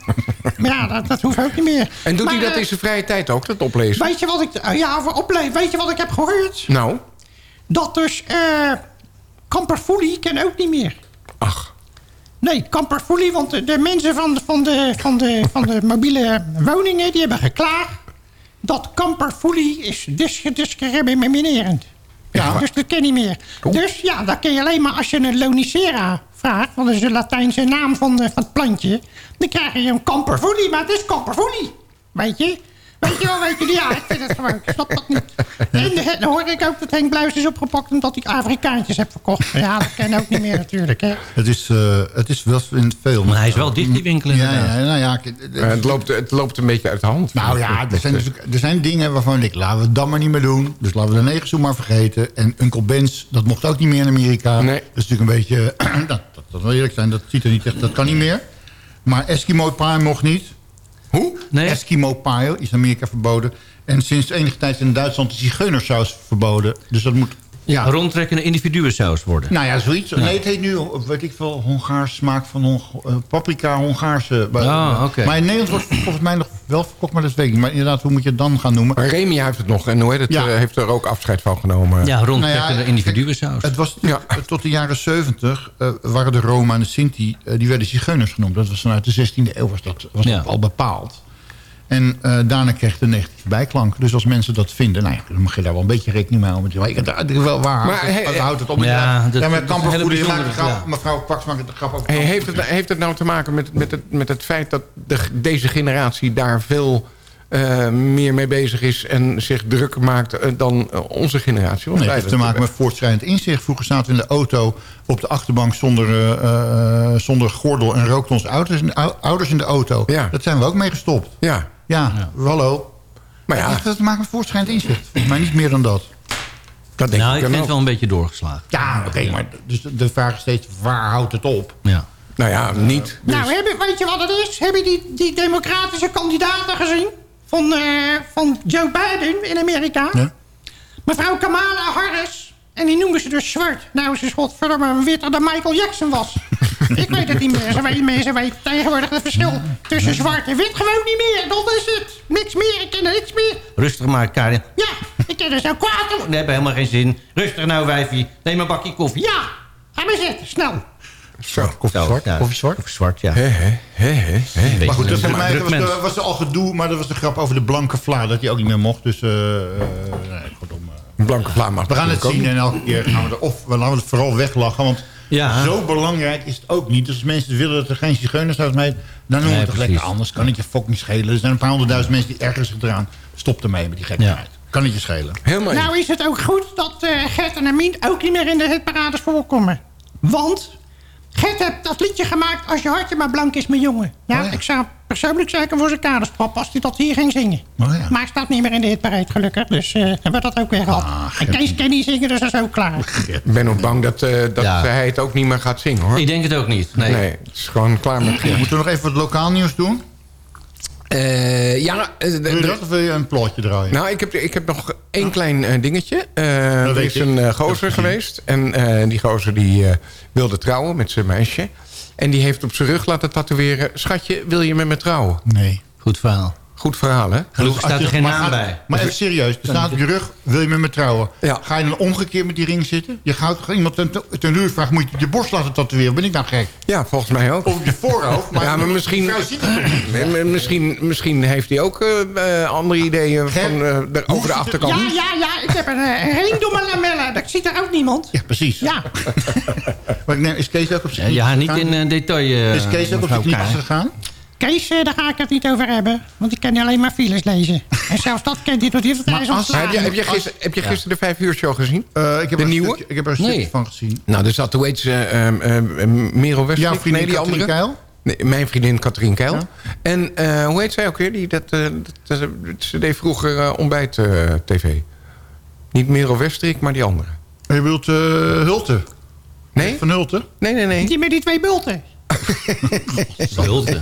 maar (laughs) ja, dat, dat hoeft ook niet meer. En doet Maar, hij dat eh, in zijn vrije tijd ook, dat oplezen? Weet je wat ik, ja, over oplezen, weet je wat ik heb gehoord? Nou, Dat dus eh Kamperfoelie kan ook niet meer. ach. Nee, Kamperfoelie, want de, de mensen van, de- van, de, van, de, van de mobiele woningen... die hebben geklaagd dat Kamperfoelie is dis- discriminerend. Ja, dus dat ken niet meer. Dus ja, dat kun je alleen maar als je een lonicera vraagt... want dat is de Latijnse naam van, de, van het plantje... dan krijg je een Kamperfoelie, maar het is Kamperfoelie. Weet je? Weet je wel, weet je, ja, ik vind het gewoon, ik snap dat niet. En eh, dan hoorde ik ook dat Henk Bluis is opgepakt omdat hij Afrikaantjes heeft verkocht. Ja, dat ken ook niet meer natuurlijk, hè. Het is, eh, het is wel in veel. Maar hij is wel dicht, die winkel Ja, ja, nou ja, het, loopt, het loopt een beetje uit de hand. Nou ja, er zijn, natuurlijk- er zijn dingen waarvan ik... laten we het dan maar niet meer doen. Dus laten we de negerzoen maar vergeten. En Uncle Ben's, dat mocht ook niet meer in Amerika. Nee. Dat is natuurlijk een beetje... (clears throat) dat, dat, dat wil eerlijk zijn, dat ziet er niet echt... Dat kan niet meer. Maar Eskimo Pie mocht niet. Hoe? Nee. Eskimo Pie is in Amerika verboden. En sinds enige tijd in Duitsland de zigeunersaus verboden. Dus dat moet... Ja. Rondtrekkende individuensaus worden. Nou ja, zoiets. Nee, het heet nu, weet ik veel, Hongaars smaak van Hong, eh, paprika, Hongaarse. Oké. Maar in Nederland wordt het volgens mij nog wel verkocht, maar dat weet ik niet. Maar inderdaad, hoe moet je het dan gaan noemen? Maar Remy heeft het nog. En hoe heet het? Ja. eh, heeft er ook afscheid van genomen. Ja, rondtrekkende Nou ja, individuensaus. Het was Ja. tot de jaren 70 eh, waren de Roma en de Sinti, eh, die werden zigeuners genoemd. Dat was vanuit de 16e eeuw was dat, was dat al bepaald. En eh, daarna kreeg de negatieve bijklank. Dus als mensen dat vinden, nou ja, dan mag je daar wel een beetje rekening mee houden. Maar ik dat is wel waar. Maar hij- dat houdt het op. Ja, dat- met hele maakt de grap. Mevrouw Kwaks maakt de grap ook. Hey, heeft, het, heeft het nou te maken met, met, het, met het feit dat de, deze generatie daar veel eh, meer mee bezig is... en zich drukker maakt eh, dan onze generatie? Want Nee, wij het heeft te maken met voortschrijdend inzicht. Vroeger zaten we in de auto op de achterbank zonder, eh, eh, zonder gordel... en rookten onze ouders, ouders in de auto. Ja. Dat zijn we ook mee gestopt. Ja, Ja, hallo. maar ja, te maken met voortschrijdend inzicht. Volgens mij niet meer dan dat. dat denk nou, ik ik vind het wel een beetje doorgeslagen. Ja, oké, maar dus de, vraag is steeds, waar houdt het op? Ja. Nou ja, niet. Dus, Nou, heb je, weet je wat het is? Heb je die, die democratische kandidaten gezien? Van, eh, van Joe Biden in Amerika? Ja. Mevrouw Kamala Harris. En die noemen ze dus zwart. Nou, ze is godverdomme witter dan Michael Jackson was. (laughs) Ik weet het niet meer. Ze weten, mensen weten tegenwoordig het verschil tussen zwart en wit gewoon niet meer. Dat is het. Niks meer. Ik ken er niks meer. Rustig maar, Karin. Ja, ik ken er zo kwaad om. We hebben helemaal geen zin. Rustig nou, wijfie. Neem een bakje koffie. Ja, ga maar zitten. Snel. zo. Koffie Zo, zwart? ja. Koffie zwart? Koffie zwart, ja. Hè, hè, hè. Beetje Maar goed, dat voor mij was, de, was er al gedoe, maar dat was de grap over de blanke vla. Dat die ook niet meer mocht. Dus, eh eh, nee, godom. Een blanke vlaam mag We gaan het zien en elke keer gaan we er of we laten we het vooral weglachen. Want Ja. zo belangrijk is het ook niet. Dus als mensen willen dat er geen zigeunersaus mee, dan noemen we Nee, het toch lekker anders. Kan het je fucking schelen. Er zijn een paar honderdduizend mensen die ergens zich eraan. Stop ermee met die gekkigheid. Kan het je schelen. Helemaal Nou is het ook goed dat eh Gert en Amin ook niet meer in de hitparades voorkomen. Want Gert heeft dat liedje gemaakt... Als je hartje maar blank is, mijn jongen. Ja, Oh ja. ik zou persoonlijk zeker voor zijn kaders trappen... als hij dat hier ging zingen. Oh ja. Maar hij staat niet meer in de hitparade, gelukkig. Dus eh hebben we dat ook weer gehad. Ah, en. Kees kan niet zingen, dus dat is ook klaar. Ik ben ook bang dat, eh, dat Ja. hij het ook niet meer gaat zingen, hoor. Ik denk het ook niet. Nee. Nee, het is gewoon klaar met. Moeten we nog even wat lokaal nieuws doen? Eh, ja, eh, Wil je dat of wil je een plotje draaien? Nou, ik heb, ik heb nog één klein eh, dingetje. Eh, er is ik. een gozer geweest. En eh, die gozer die eh, wilde trouwen met zijn meisje. En die heeft op zijn rug laten tatoeëren... Schatje, wil je met me trouwen? Nee. Goed verhaal. Goed verhaal, hè? Gelukkig Als staat er geen naam bij. Maar even serieus, er staat op je rug, wil je met me trouwen? Ja. Ga je dan omgekeerd met die ring zitten? Je gaat toch iemand ten, ten huur vragen, moet je je borst laten tatoeëren? Ben ik nou gek? Ja, volgens mij ook. Of op je voorhoofd? Maar, (laughs) Ja, maar misschien- (laughs) Misschien, misschien heeft hij ook eh, eh, andere ideeën van, eh, de- over de achterkant. Ja, ja, ja. Ik heb een, eh, een ring door mijn lamellen. Dat ziet er ook niemand. Ja, precies. Ja. (laughs) Maar ik neem, is Kees ook op zijn Ja, niet in detail, eh, Is Kees ook op zijn knieën gegaan? Kees, eh, daar ga ik het niet over hebben. Want ik kan alleen maar files lezen. En zelfs dat kent hij tot hier. Als- Maar heb, je, heb, je gister, heb je gisteren de vijf uur show gezien? Eh, ik heb De er een nieuwe? stukje- ik heb er een Nee. stukje van gezien. Nou, er zat, hoe heet ze, ehm, ehm, ehm, Merel Westrik? Jouw vriendin nee, die Katrien andere. Keil? Nee, mijn vriendin Katrien Keil. Ja. En eh, hoe heet zij ook weer? Die, dat, dat, dat- ze deed vroeger ontbijt tv. Niet Merel Westrik, maar die andere. Je wilt eh Hulte? Nee? Van Hulte? Nee, nee, nee. Die met die twee bulten. (laughs) Zulte.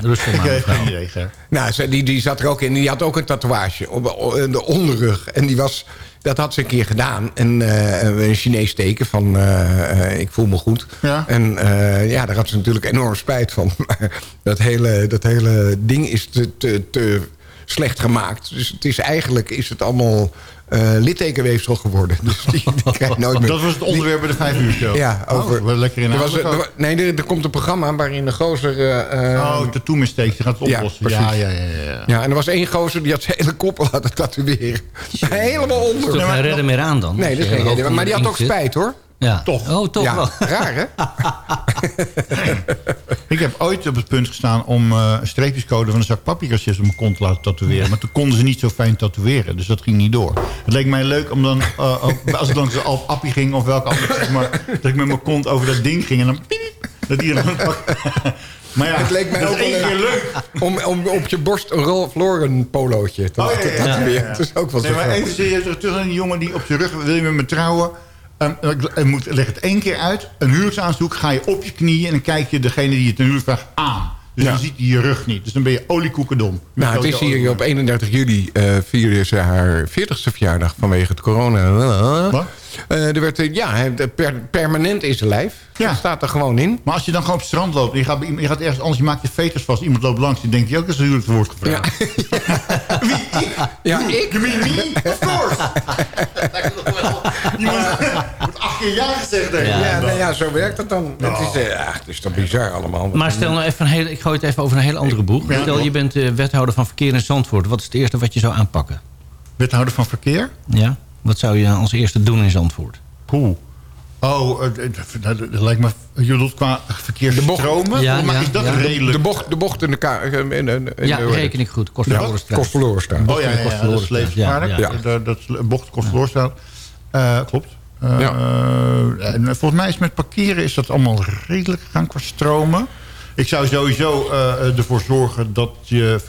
Rustig maar, mevrouw. Nou, ze- die, die zat er ook in. Die had ook een tatoeage op de onderrug. En die was, dat had ze een keer gedaan. En eh, een Chinees teken van eh, eh, ik voel me goed. Ja. En eh, ja, daar had ze natuurlijk enorm spijt van. (laughs) Maar dat hele, dat hele ding is te, te, te slecht gemaakt. Dus het is eigenlijk is het allemaal eh, littekenweefsel geworden. (laughs) Dus die, die krijg je nooit meer. Dat was het onderwerp bij de vijf uur show. Ja, over... Oh, wel lekker in er was, er Nee, er, er komt een programma waarin de gozer... eh, eh, Oh, tattoo mistake, die gaat het Ja, oplossen. precies. Ja, ja, ja. ja, Ja, en er was één gozer die had zijn hele kop laten tatoeëren. Helemaal onder. er geen redder meer aan dan? Nee, dat is geen reden. Maar die had ook spijt hoor. Ja. Toch. Oh, toch Ja, wel. (laughs) raar hè? (laughs) Ik heb ooit op het punt gestaan om eh, een streepjescode van een zak paprikasjes op mijn kont te laten tatoeëren. Maar toen konden ze niet zo fijn tatoeëren, dus dat ging niet door. Het leek mij leuk om dan, eh, als ik dan zo op appie ging of welke andere, zeg maar, dat ik met mijn kont over dat ding ging en dan piep, dat die dan (laughs) Maar ja, Het leek mij dat ook is één wel keer leuk. Om, om op je borst een Ralph Lauren polootje te Oh, laten ja, ja, tatoeëren. ja, ja. Dat is ook wel zo Nee, maar even serieus, terug terug naar die jongen die op zijn rug... wil je met me trouwen? Ehm, ik moet, leg het één keer uit. Een huwelijksaanzoek ga je op je knieën... en dan kijk je degene die het ten huwelijk vraagt aan. Dus Ja. dan ziet hij je rug niet. Dus dan ben je oliekoekendom. Nou, het is hier op 31 juli uh, vierde ze haar 40ste verjaardag vanwege het corona. Wat? Uh, er werd, ja, per, permanent in zijn lijf. Ja. Dat staat er gewoon in. Maar als je dan gewoon op het strand loopt... en je gaat, je gaat ergens anders, je maakt je veters vast... iemand loopt langs, die denkt je ook dat is een huwelijkswoord gevraagd. (laughs) Wie? Ik? Ja, ik. You mean me? Of course. Iemand wordt acht keer ja gezegd. denk ik. Ja, Ja. nou ja, zo werkt het dan. Nou. Het, is, uh, ja, het is toch bizar allemaal. Maar stel nou even een hele, ik gooi het even over een heel andere boeg. Ja, Stel, je bent eh, wethouder van verkeer in Zandvoort. Wat is het eerste wat je zou aanpakken? Wethouder van verkeer? Ja? Wat zou je als eerste doen in Zandvoort? Poeh. Oh, eh, dat, lijkt me... Je bedoelt qua verkeersstromen? Ja, maar ja, is dat ja. redelijk... De bocht, de bocht in de... Ka in, in, in, ja, de- reken ik goed. Kost verloren staan. Oh ja, ja, ja, dat is levensgevaarlijk. Ja, ja. Dat, dat is een bocht kost verloren Eh, klopt. Eh, Ja. eh, en volgens mij is met parkeren is dat allemaal redelijk gegaan qua stromen. Ik zou sowieso eh, ervoor zorgen dat je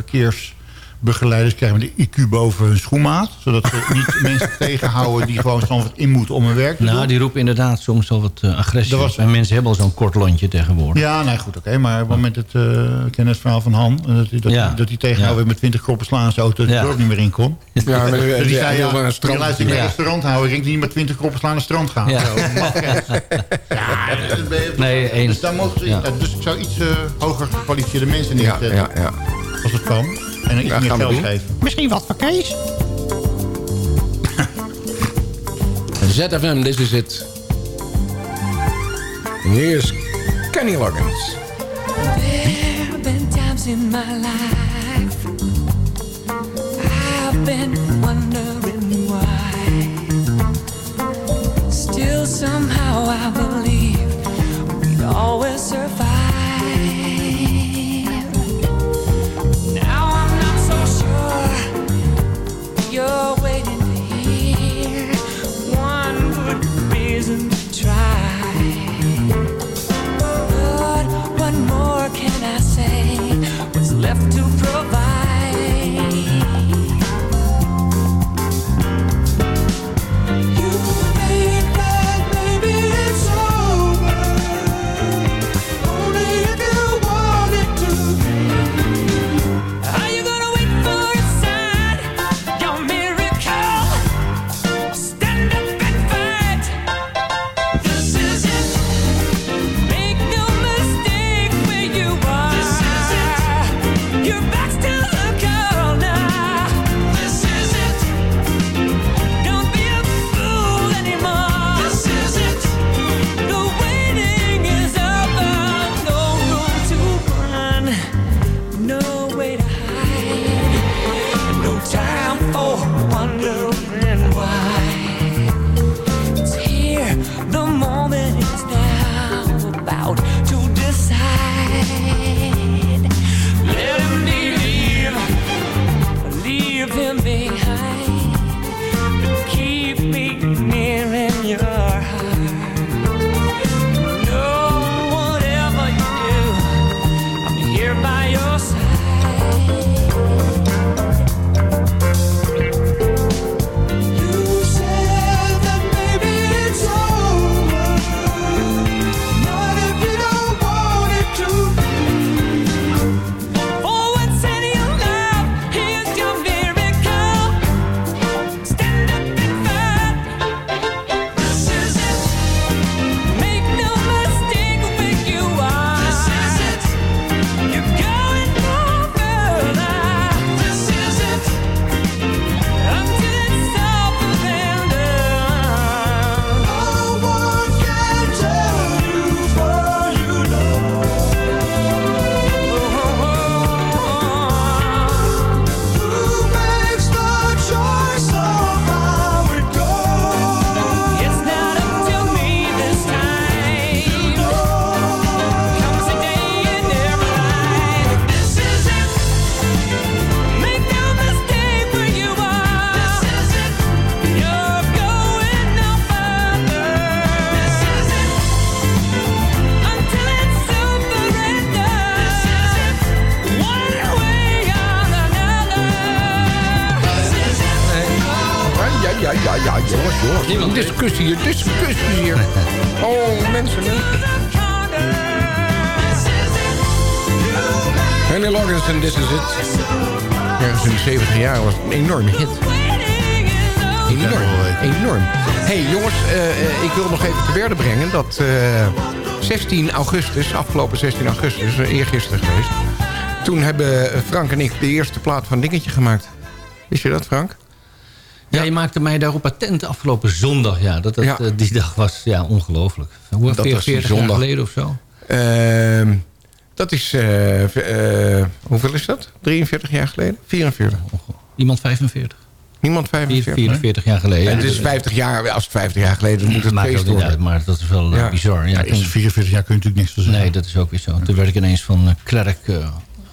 verkeersbegeleiders krijgen met de IQ boven hun schoenmaat. Zodat ze (laughs) niet mensen tegenhouden die gewoon standaard in moeten om hun werk te Nou, doen. die roepen inderdaad soms wel wat eh, agressie. Was-. En mensen hebben al zo'n kort lontje tegenwoordig. Ja, nee, goed, oké. Maar op het moment het, eh, ik ken het verhaal van Han. en Dat, hij- dat, Ja. dat tegenhouden met 20 kroppen slaan auto. Dat Ja. hij er ook niet meer in kon. Ja, maar, (laughs) Dus die zei, ja, heel naar een je strand. luistert naar Ja. een restaurant houden. Ik denk niet met 20 kroppen slaan naar het strand gaan. Ja. Zo, (laughs) dat je- Nee, eens. Dus, daar mogen ze, Ja. ja, dus ik zou iets eh, hoger gekwalificeerde mensen Ja, neerzetten. ja, ja. Als het kan. En dan iets Ja, meer geld geven. Misschien wat voor Kees. (laughs) ZFM, this is it. Is Kenny Loggins. There have been times in my life I've been wondering why. Still, somehow, I believe we'd always survive. Discussie hier, discussie (laughs) hier. Oh, mensen, mensen. Henry Loggins en This Is It. Ergens in de 70 jaar was het een enorme hit. Enorm, enorm. hey, jongens, eh, eh, ik wil nog even te werden brengen... dat eh, 16 augustus, afgelopen 16 augustus, uh, eergisteren geweest... toen hebben Frank en ik de eerste plaat van Dingetje gemaakt. Wist je dat, Frank? Ja, je maakte mij daarop attent afgelopen zondag. Ja, dat, dat Ja. eh, die dag was ja, ongelooflijk. Hoe Dat was 40 jaar zondag. geleden of zo? Ehm, dat is... eh, v- eh, hoeveel is dat? 43 jaar geleden? 44. Iemand 45? Niemand 45? 44 jaar geleden. En het is 50 jaar, als het 50 jaar geleden is, moet het maakt ook feest niet worden. uit, maar dat is wel Ja. bizar. Ja, Ja, is toen- 44 jaar kun je natuurlijk niks van zeggen. nee, dat is ook weer zo. Toen werd ik ineens van klerk eh,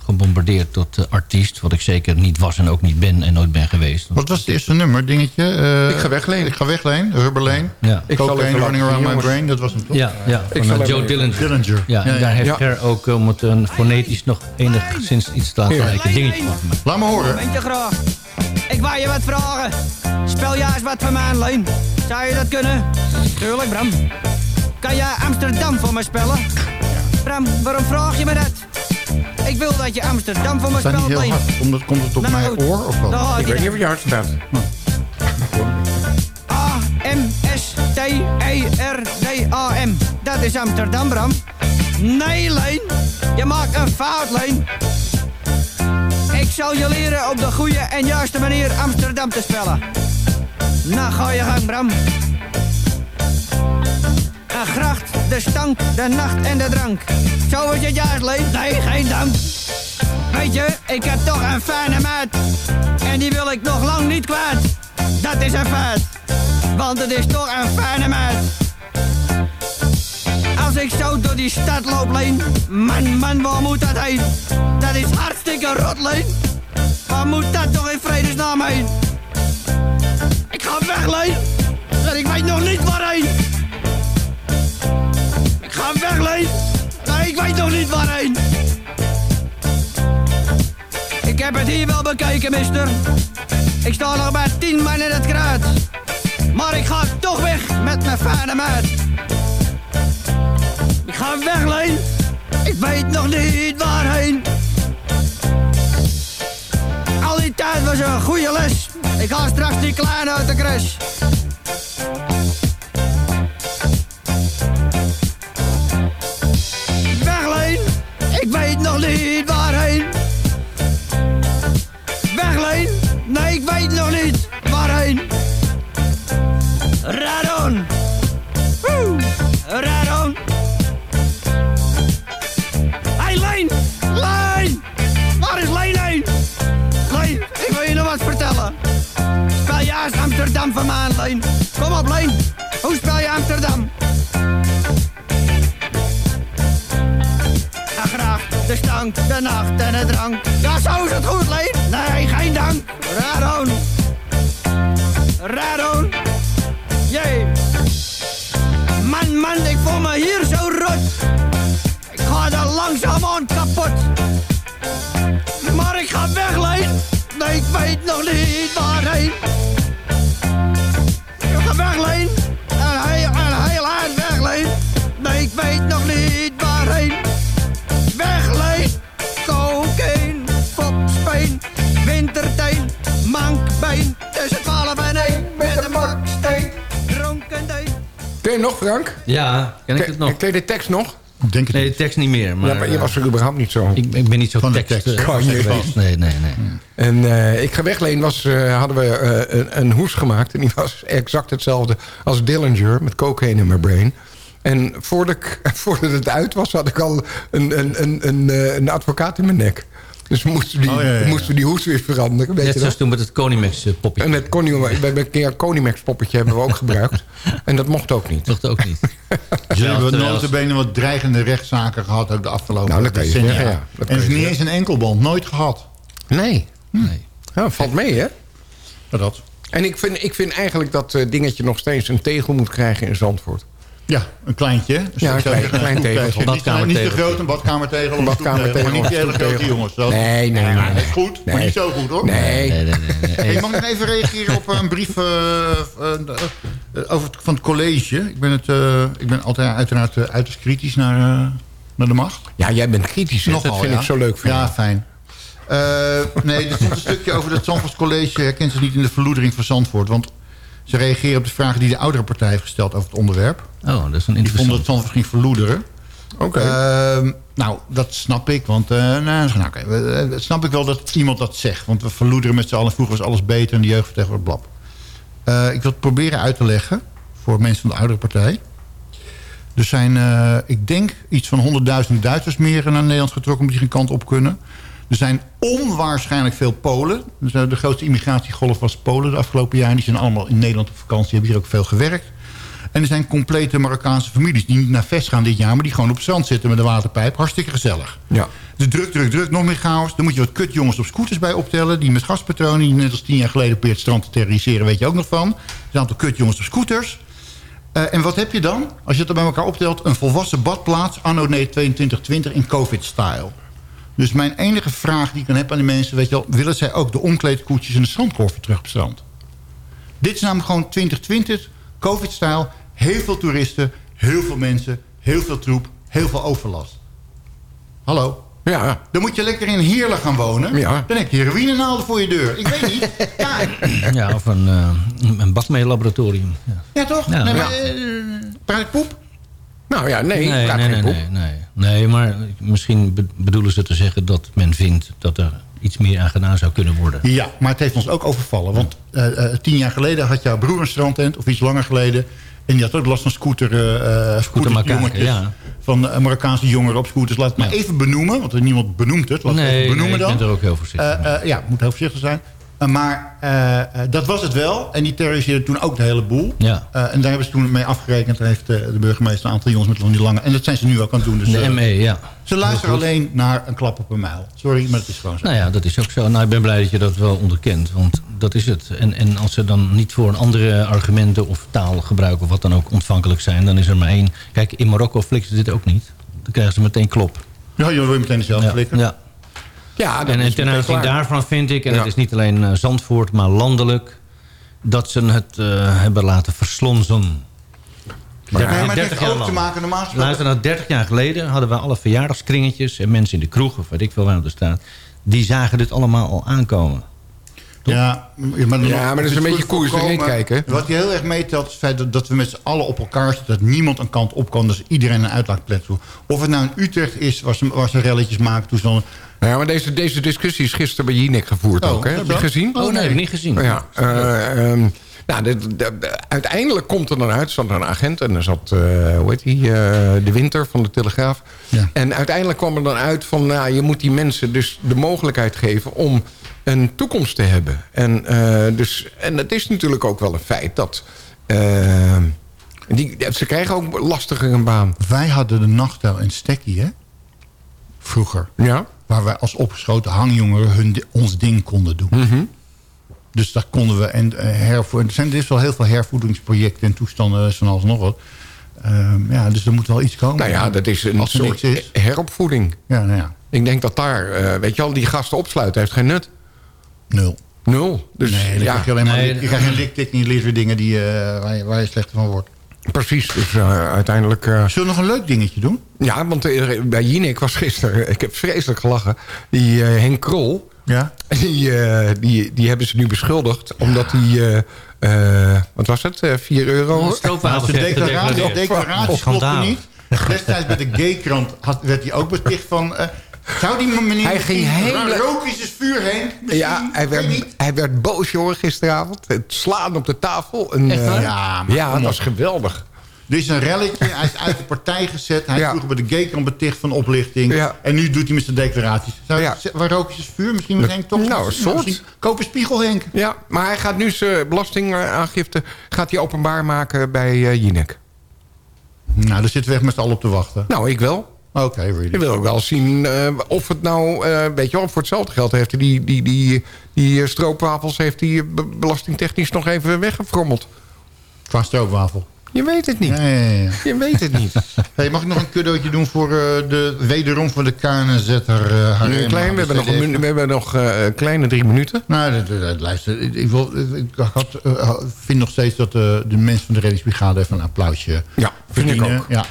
gebombardeerd tot eh, artiest. Wat ik zeker niet was en ook niet ben en nooit ben geweest. Wat was het eerste nummer, dingetje? Eh, Ik ga weglenen. Ik ga weglenen, Rubber Lane. Ja. Ik zal even Running Around My. Brain, dat was hem toch? Ja, ja Ik van eh, Joe even- Dillinger. Dillinger. Ja, en Ja, daar heeft Ja. Ger ook eh, om het een fonetisch nog enigszins iets te laten lijken dingetje van. Laat me horen. Momentje graag. Ik wou je wat vragen. Spel je eens wat voor mij aan, Leen. Zou je dat kunnen? Tuurlijk, Bram. Kan je Amsterdam voor me spellen? Bram, waarom vraag je me dat? Ik wil dat je Amsterdam voor me Staat niet spelt, heel Leen. hard. Omdat, komt het op Nou, mijn oor of wat? Gaat Ik weet niet of je hard staat. A-M-S-T-E-R-D-A-M. Dat is Amsterdam, Bram. Nee, Leen. Je maakt een fout, Leen. Ik zal je leren op de goede en juiste manier Amsterdam te spellen. Nou, ga je gang, Bram. Een gracht, de stank, de nacht en de drank. Zo het juist, Leen. Nee, geen dank. Weet je, ik heb toch een fijne maat. En die wil ik nog lang niet kwijt. Dat is een feit. Want het is toch een fijne maat. Als ik zo door die stad loop, Leen. Man, man, waar moet dat heen? Dat is hartstikke rot, Leen. Waar moet dat toch in vredesnaam heen? Ik ga weg, Leen. En ik weet nog niet waarheen. Ga weg, Leen. Nee, ik weet nog niet waarheen. Ik heb het hier wel bekeken, mister. Ik sta nog bij tien man in het kruid. Maar ik ga toch weg met mijn fijne maat. Ik ga weg, Leen. Ik weet nog niet waarheen. Al die tijd was een goede les. Ik ga straks die kleine uit de crash. Weet nog niet waarheen. Radon. Woe. Radon. Hey, Leen. Leen. Waar is Leen heen? Leen, ik wil je nog wat vertellen. Spel juist Amsterdam van Leen. Kom op, Leen. Hoe spel je Amsterdam? De stank, de nacht en de drank. Ja, zo is het goed, Leen. Nee, geen dank. Radon. Radon. Jee. Man, man, ik voel me hier zo rot. Ik ga er langzaam aan kapot. Maar ik ga weg, Leen. Nee, ik weet nog niet waarheen. Ik ga weg, Leen. Nog, Frank? Ja, ken ik het nog? Ken je de tekst nog? Denk Nee, de tekst niet meer. Maar, ja, maar je eh, was er überhaupt niet zo. ik, ik ben niet zo Van de tekst, tekst. eh, Kan je geweest. niet. Nee, nee, nee. En eh, ik ga wegleen was, eh, hadden we eh, een, een hoes gemaakt. En die was exact hetzelfde als Dillinger met cocaine in mijn brain. En voordat, ik, (laughs) voordat het uit was, had ik al een, een, een, een, eh, een advocaat in mijn nek. Dus we moesten die, Oh, ja, ja, ja. moesten die hoes weer veranderen. Weet Net je zoals dat? toen met het Konimax eh, poppetje. En het we hebben een keer een Conimax poppetje hebben we ook gebruikt. (laughs) En dat mocht ook niet. Dat ook niet. (laughs) Ze hebben terwijl- notabene wat dreigende rechtszaken gehad ook de afgelopen Nou, dat je ja. Dat en is niet eens een enkelband, nooit gehad. Nee. Nee. Ja, valt mee, hè? Ja, dat. En ik vind, ik vind eigenlijk dat eh, dingetje nog steeds een tegel moet krijgen in Zandvoort. Ja, een kleintje. Dus Ja, een klein- zeggen, klein een tegeltje. stoeptegel. Niet, niet te groot, een badkamertegel. Een badkamertegel Maar niet hele grote jongens. Dat, Nee, nee, nee, is goed, maar niet zo goed hoor. Nee. Nee, nee, nee, nee. Hey, mag ik nog even reageren op een brief eh, eh, eh, over het, van het college? Ik ben, het, eh, ik ben altijd uiteraard eh, uiterst kritisch naar, eh, naar de macht. Ja, jij bent kritisch. Nogal, dat vind ja. ik zo leuk van Ja, je. fijn. Eh, nee, er stond een stukje over dat Zandvoorts College... herkent zich niet in de verloedering van Zandvoort. Want ze reageren op de vragen die de oudere partij heeft gesteld over het onderwerp. Oh, dat is een Die interessant. dat Zandvoort ging verloederen. Oké. Ehm, nou, dat snap ik. Want eh, nou, nou, oké, eh, dat snap ik wel dat iemand dat zegt. Want we verloederen met z'n allen. Vroeger was alles beter en de jeugd vertegenwoordigt blab. Eh, ik wil het proberen uit te leggen voor mensen van de oudere partij. Er zijn, eh, ik denk, iets van 100.000 Duitsers meer naar Nederland getrokken... omdat die geen kant op kunnen. Er zijn onwaarschijnlijk veel Polen. Dus, de grootste immigratiegolf was Polen de afgelopen jaren. Die zijn allemaal in Nederland op vakantie. hebben hier ook veel gewerkt. En er zijn complete Marokkaanse families die niet naar Vest gaan dit jaar... maar die gewoon op het strand zitten met een waterpijp. Hartstikke gezellig. Ja. Dus druk, druk, druk, nog meer chaos. Dan moet je wat kutjongens op scooters bij optellen... die met gaspatronen, die net als tien jaar geleden... probeert het strand te terroriseren, weet je ook nog van. Er zijn een aantal kutjongens op scooters. Eh, en wat heb je dan? Als je het er bij elkaar optelt... een volwassen badplaats anno nee 2220 in covid-style. Dus mijn enige vraag die ik dan heb aan die mensen... weet je wel, willen zij ook de omkleedkoetjes en de strandkorven terug op strand? Dit is namelijk gewoon 2020, covid-style. Heel veel toeristen, heel veel mensen, heel veel troep, heel veel overlast. Hallo? Ja. Dan moet je lekker in Heerlen gaan wonen. Ja. Dan heb je heroïnenaalden voor je deur. Ik weet niet. (laughs) Ja, Ja, of een, eh een bakmeellaboratorium. Ja. ja toch? Ja. nee, maar, Ja. eh, praat ik poep? Nou ja, nee. nee, praat nee, geen nee, poep. nee, nee. Nee, maar misschien be- bedoelen ze te zeggen dat men vindt dat er iets meer aan gedaan zou kunnen worden. Ja, maar het heeft ons ook overvallen. Want eh, eh, tien jaar geleden had jouw broer een strandtent, of iets langer geleden. En die had ook last van scooter, scooterjongetjes. ja. Van Marokkaanse jongeren op scooters. Laat het maar even benoemen, want er niemand benoemt het. Laat het Nee, even nee, benoemen ik dan. ben er ook heel voorzichtig Eh, eh, ja, moet heel voorzichtig zijn. Eh, maar eh, eh, dat was het wel. En die terroriseerde toen ook de hele boel. Ja. En daar hebben ze toen mee afgerekend. Daar heeft de burgemeester een aantal jongens met van die lange... En dat zijn ze nu ook aan het doen. Dus, De ME, ja. ze luisteren alleen naar een klap op een mijl. Sorry, maar het is gewoon zo. Nou ja, dat is ook zo. Nou, ik ben blij dat je dat wel onderkent, want dat is het. En, en als ze dan niet voor een andere argumenten of taalgebruik of wat dan ook ontvankelijk zijn, dan is er maar één. Kijk, in Marokko flikken ze dit ook niet. Dan krijgen ze meteen klop. Ja, je wil je meteen dezelfde Ja, flikken. ja. Ja, En, en is ten aanzien daarvan vind ik, en Ja. het is niet alleen eh, Zandvoort, maar landelijk, dat ze het eh, hebben laten verslonzen. Maar, Ja, maar het 30 heeft jaar ook te maken normaal gesproken... Luister, nou, 30 jaar geleden hadden we alle verjaardagskringetjes... en mensen in de kroeg, of weet ik veel waar het er staat... die zagen dit allemaal al aankomen. Ja, maar, Ja, maar dat is een beetje koers erin kijken. Wat je heel erg meetelt is het feit dat, dat we met z'n allen op elkaar zitten. Dat niemand een kant op kan. Dus iedereen een uitlaatplek toe. Of het nou in Utrecht is waar ze, waar ze relletjes maken. Toen ze dan, Ja, maar deze, deze discussie is gisteren bij Jinek gevoerd Oh, ook. Hè? Heb je gezien? Oh nee, heb ik niet gezien. Ja, eh, ehm, nou, de, de- de- uiteindelijk komt er dan uit, zat er een agent en er zat, eh, hoe heet die, eh, de Winter van de Telegraaf. Ja. En uiteindelijk kwam er dan uit van, nou, je moet die mensen dus de mogelijkheid geven om een toekomst te hebben. En, eh, dus, en het is natuurlijk ook wel een feit dat, die, ze krijgen ook lastiger een baan. wij hadden de nachthel in Stekkie, hè? Vroeger. Ja? Waar wij als opgeschoten hangjongeren hun, ons ding konden doen. Mhm. Dus daar konden we... En, eh, hervo- er zijn dus wel heel veel hervoedingsprojecten en toestanden van alles nog wat. Ehm, ja, dus er moet wel iets komen. Nou ja, dat is een er soort is. heropvoeding. Ja, nou ja, Ik denk dat daar, eh, weet je al, die gasten opsluiten heeft geen nut. nul. Nul. Dus Nee, dan ja, krijg je alleen maar... Nee, je krijgt geen liktik en je leert weer dingen die, eh, waar, je, waar je slechter van wordt. Precies. Dus eh, uiteindelijk... eh, Zullen we nog een leuk dingetje doen? ja, want eh, bij Jinek was gisteren... Ik heb vreselijk gelachen. Die eh, Henk Krol... Ja? Die, die, die hebben ze nu beschuldigd. Omdat hij... eh, eh, wat was het? Eh 4 euro? Stroopwafels heeft declaratie, Schandaal. niet. Destijds bij de gaykrant had, werd hij ook beticht van... zou die meneer Hij ging hele- rook is het vuur heen? Misschien? Ja, hij Ik weet werd, niet. hij werd boos, jongen, gisteravond. Het slaan op de tafel. En, Echt eh, Ja, maar ja, dat was geweldig. Er is een relletje, hij is uit de partij gezet. Hij is Ja. vroeger bij de gaykrant beticht van oplichting. Ja. En nu doet hij met zijn declaraties. Zou, Ja. Waar rook is het vuur? Misschien met Henk toch? Nou, een soort. Misschien Koop een spiegel, Henk. Ja, maar hij gaat nu zijn belastingaangifte gaat hij openbaar maken bij eh Jinek. Nou, daar zitten we echt met z'n allen op te wachten. Nou, ik wel. Oké, really. Ik wil ook wel zien eh, of het nou, eh, weet je wel, voor hetzelfde geld heeft hij die, die, die, die eh, stroopwafels heeft hij be- belastingtechnisch nog even weggefrommeld. Qua stroopwafel. Je weet het niet. Ja, ja, ja. Je weet het niet. (laughs) Hey, mag ik nog een cadeautje doen voor de wederom van de KNZ'er uh, Nu, klein, we hebben nog, een, we hebben nog kleine drie minuten. Nou, dat, dat, dat- luister, ik, ik wil, ik had, vind nog steeds dat de mensen van de reddingsbrigade even een applausje Ja, vind ik ook. Ja.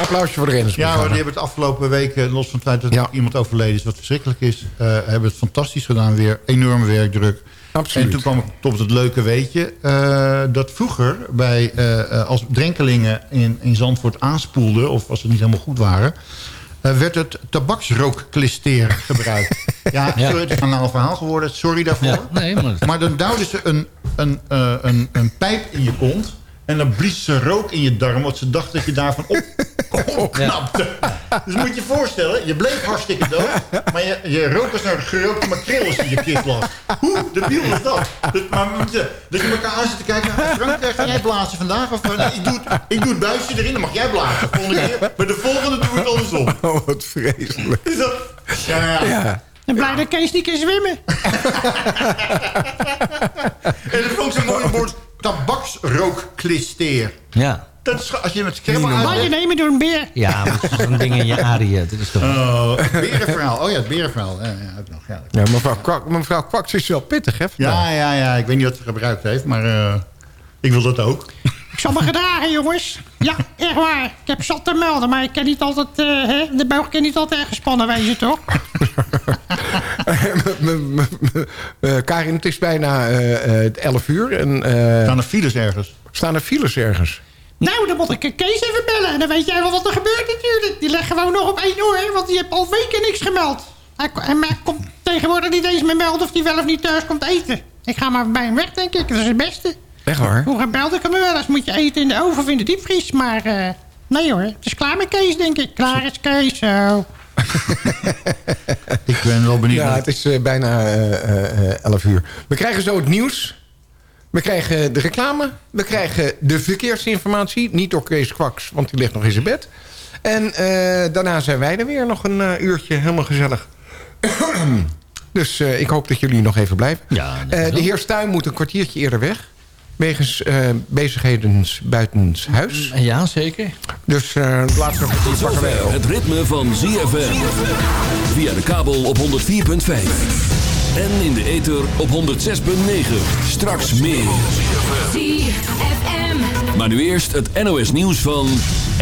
Applausje voor de renners. Ja, maar die hebben het afgelopen weken, los van het feit dat Ja. er iemand overleden is, wat verschrikkelijk is, eh, hebben het fantastisch gedaan weer. Enorme werkdruk. Absoluut. En toen kwam ik tot het leuke weetje, eh, dat vroeger bij, eh, als drenkelingen in, in Zandvoort aanspoelden, of als ze niet helemaal goed waren, eh, werd het tabaksrookklisteer (laughs) gebruikt. ja, Ja. sorry, het is een nou verhaal geworden, sorry daarvoor. Ja, nee, maar... Maar dan duwden ze een, een, eh, een, een pijp in je kont. En dan blies ze rook in je darm. Want ze dachten dat je daarvan op, (laughs) opknapte. Dus moet je je voorstellen. Je bleef hartstikke dood. Maar je, je rook als naar gerookte makreel als je in je kist lag. Hoe debiel is dat? dat maar dat je elkaar aan zit te kijken. "Ah, Frank, eh, ga jij blazen vandaag? Of, nee, ik, doe het, ik doe het buisje erin. Dan mag jij blazen. Volgende keer. Maar de volgende doe ik het andersom. (laughs) Oh, wat vreselijk. Is dat... Ja, nou ja. Ja. (laughs) En blij dat Kees niet kan zwemmen. En dat vond ik zo'n mooi woord. Tabaksrookklisteer. Ja. Dat is, als je met scrabble Maar je uit... nemen door een beer. Ja, het is zo'n ding in je arie. Dat is toch... Oh, het berenverhaal. Oh ja, het berenverhaal. Ja, ja, ook nog. Ja, Ja, mevrouw, Kwak, mevrouw Kwaks is wel pittig, hè? vandaag. ja, ja, ja. Ik weet niet wat ze gebruikt heeft, maar eh, ik wil dat ook. Ik zal me gedragen, jongens. Ja, echt waar. Ik heb zat te melden, maar ik kan niet altijd... eh, hè, de boog kan niet altijd gespannen wezen, toch? (laughs) Eh, Karin, het is bijna eh, eh, 11 uur. En, eh, Staan er files ergens? staan er files ergens? Nou, dan moet ik een Kees even bellen. En dan weet jij wel wat er gebeurt natuurlijk. Die legt gewoon nog op één uur, want die heeft al weken niks gemeld. Hij, en hij komt tegenwoordig niet eens meer melden of hij wel of niet thuis komt eten. Ik ga maar bij hem weg, denk ik. Dat is het beste. Echt waar? Hoe gebeld ik hem wel eens? Moet je eten in de oven of in de diepvries? Maar eh, nee hoor, het is klaar met Kees, denk ik. Klaar is Kees, zo. (laughs) Ik ben wel benieuwd. Ja, naar- het is eh, bijna eh, eh, 11 uur. We krijgen zo het nieuws. We krijgen de reclame. We krijgen de verkeersinformatie. Niet door Kees Kwaks, want die ligt nog in zijn bed. En eh, daarna zijn wij er weer nog een uurtje. Helemaal gezellig. (clears throat) dus eh, ik hoop dat jullie nog even blijven. Ja, de heer Stuin moet een kwartiertje eerder weg. Wegens eh, bezigheden buitens huis. Ja, zeker. Dus eh laatst nog een pakken het ritme van ZFM. Via de kabel op 104.5. En in de ether op 106.9. Straks meer. ZFM. Maar nu eerst het NOS nieuws van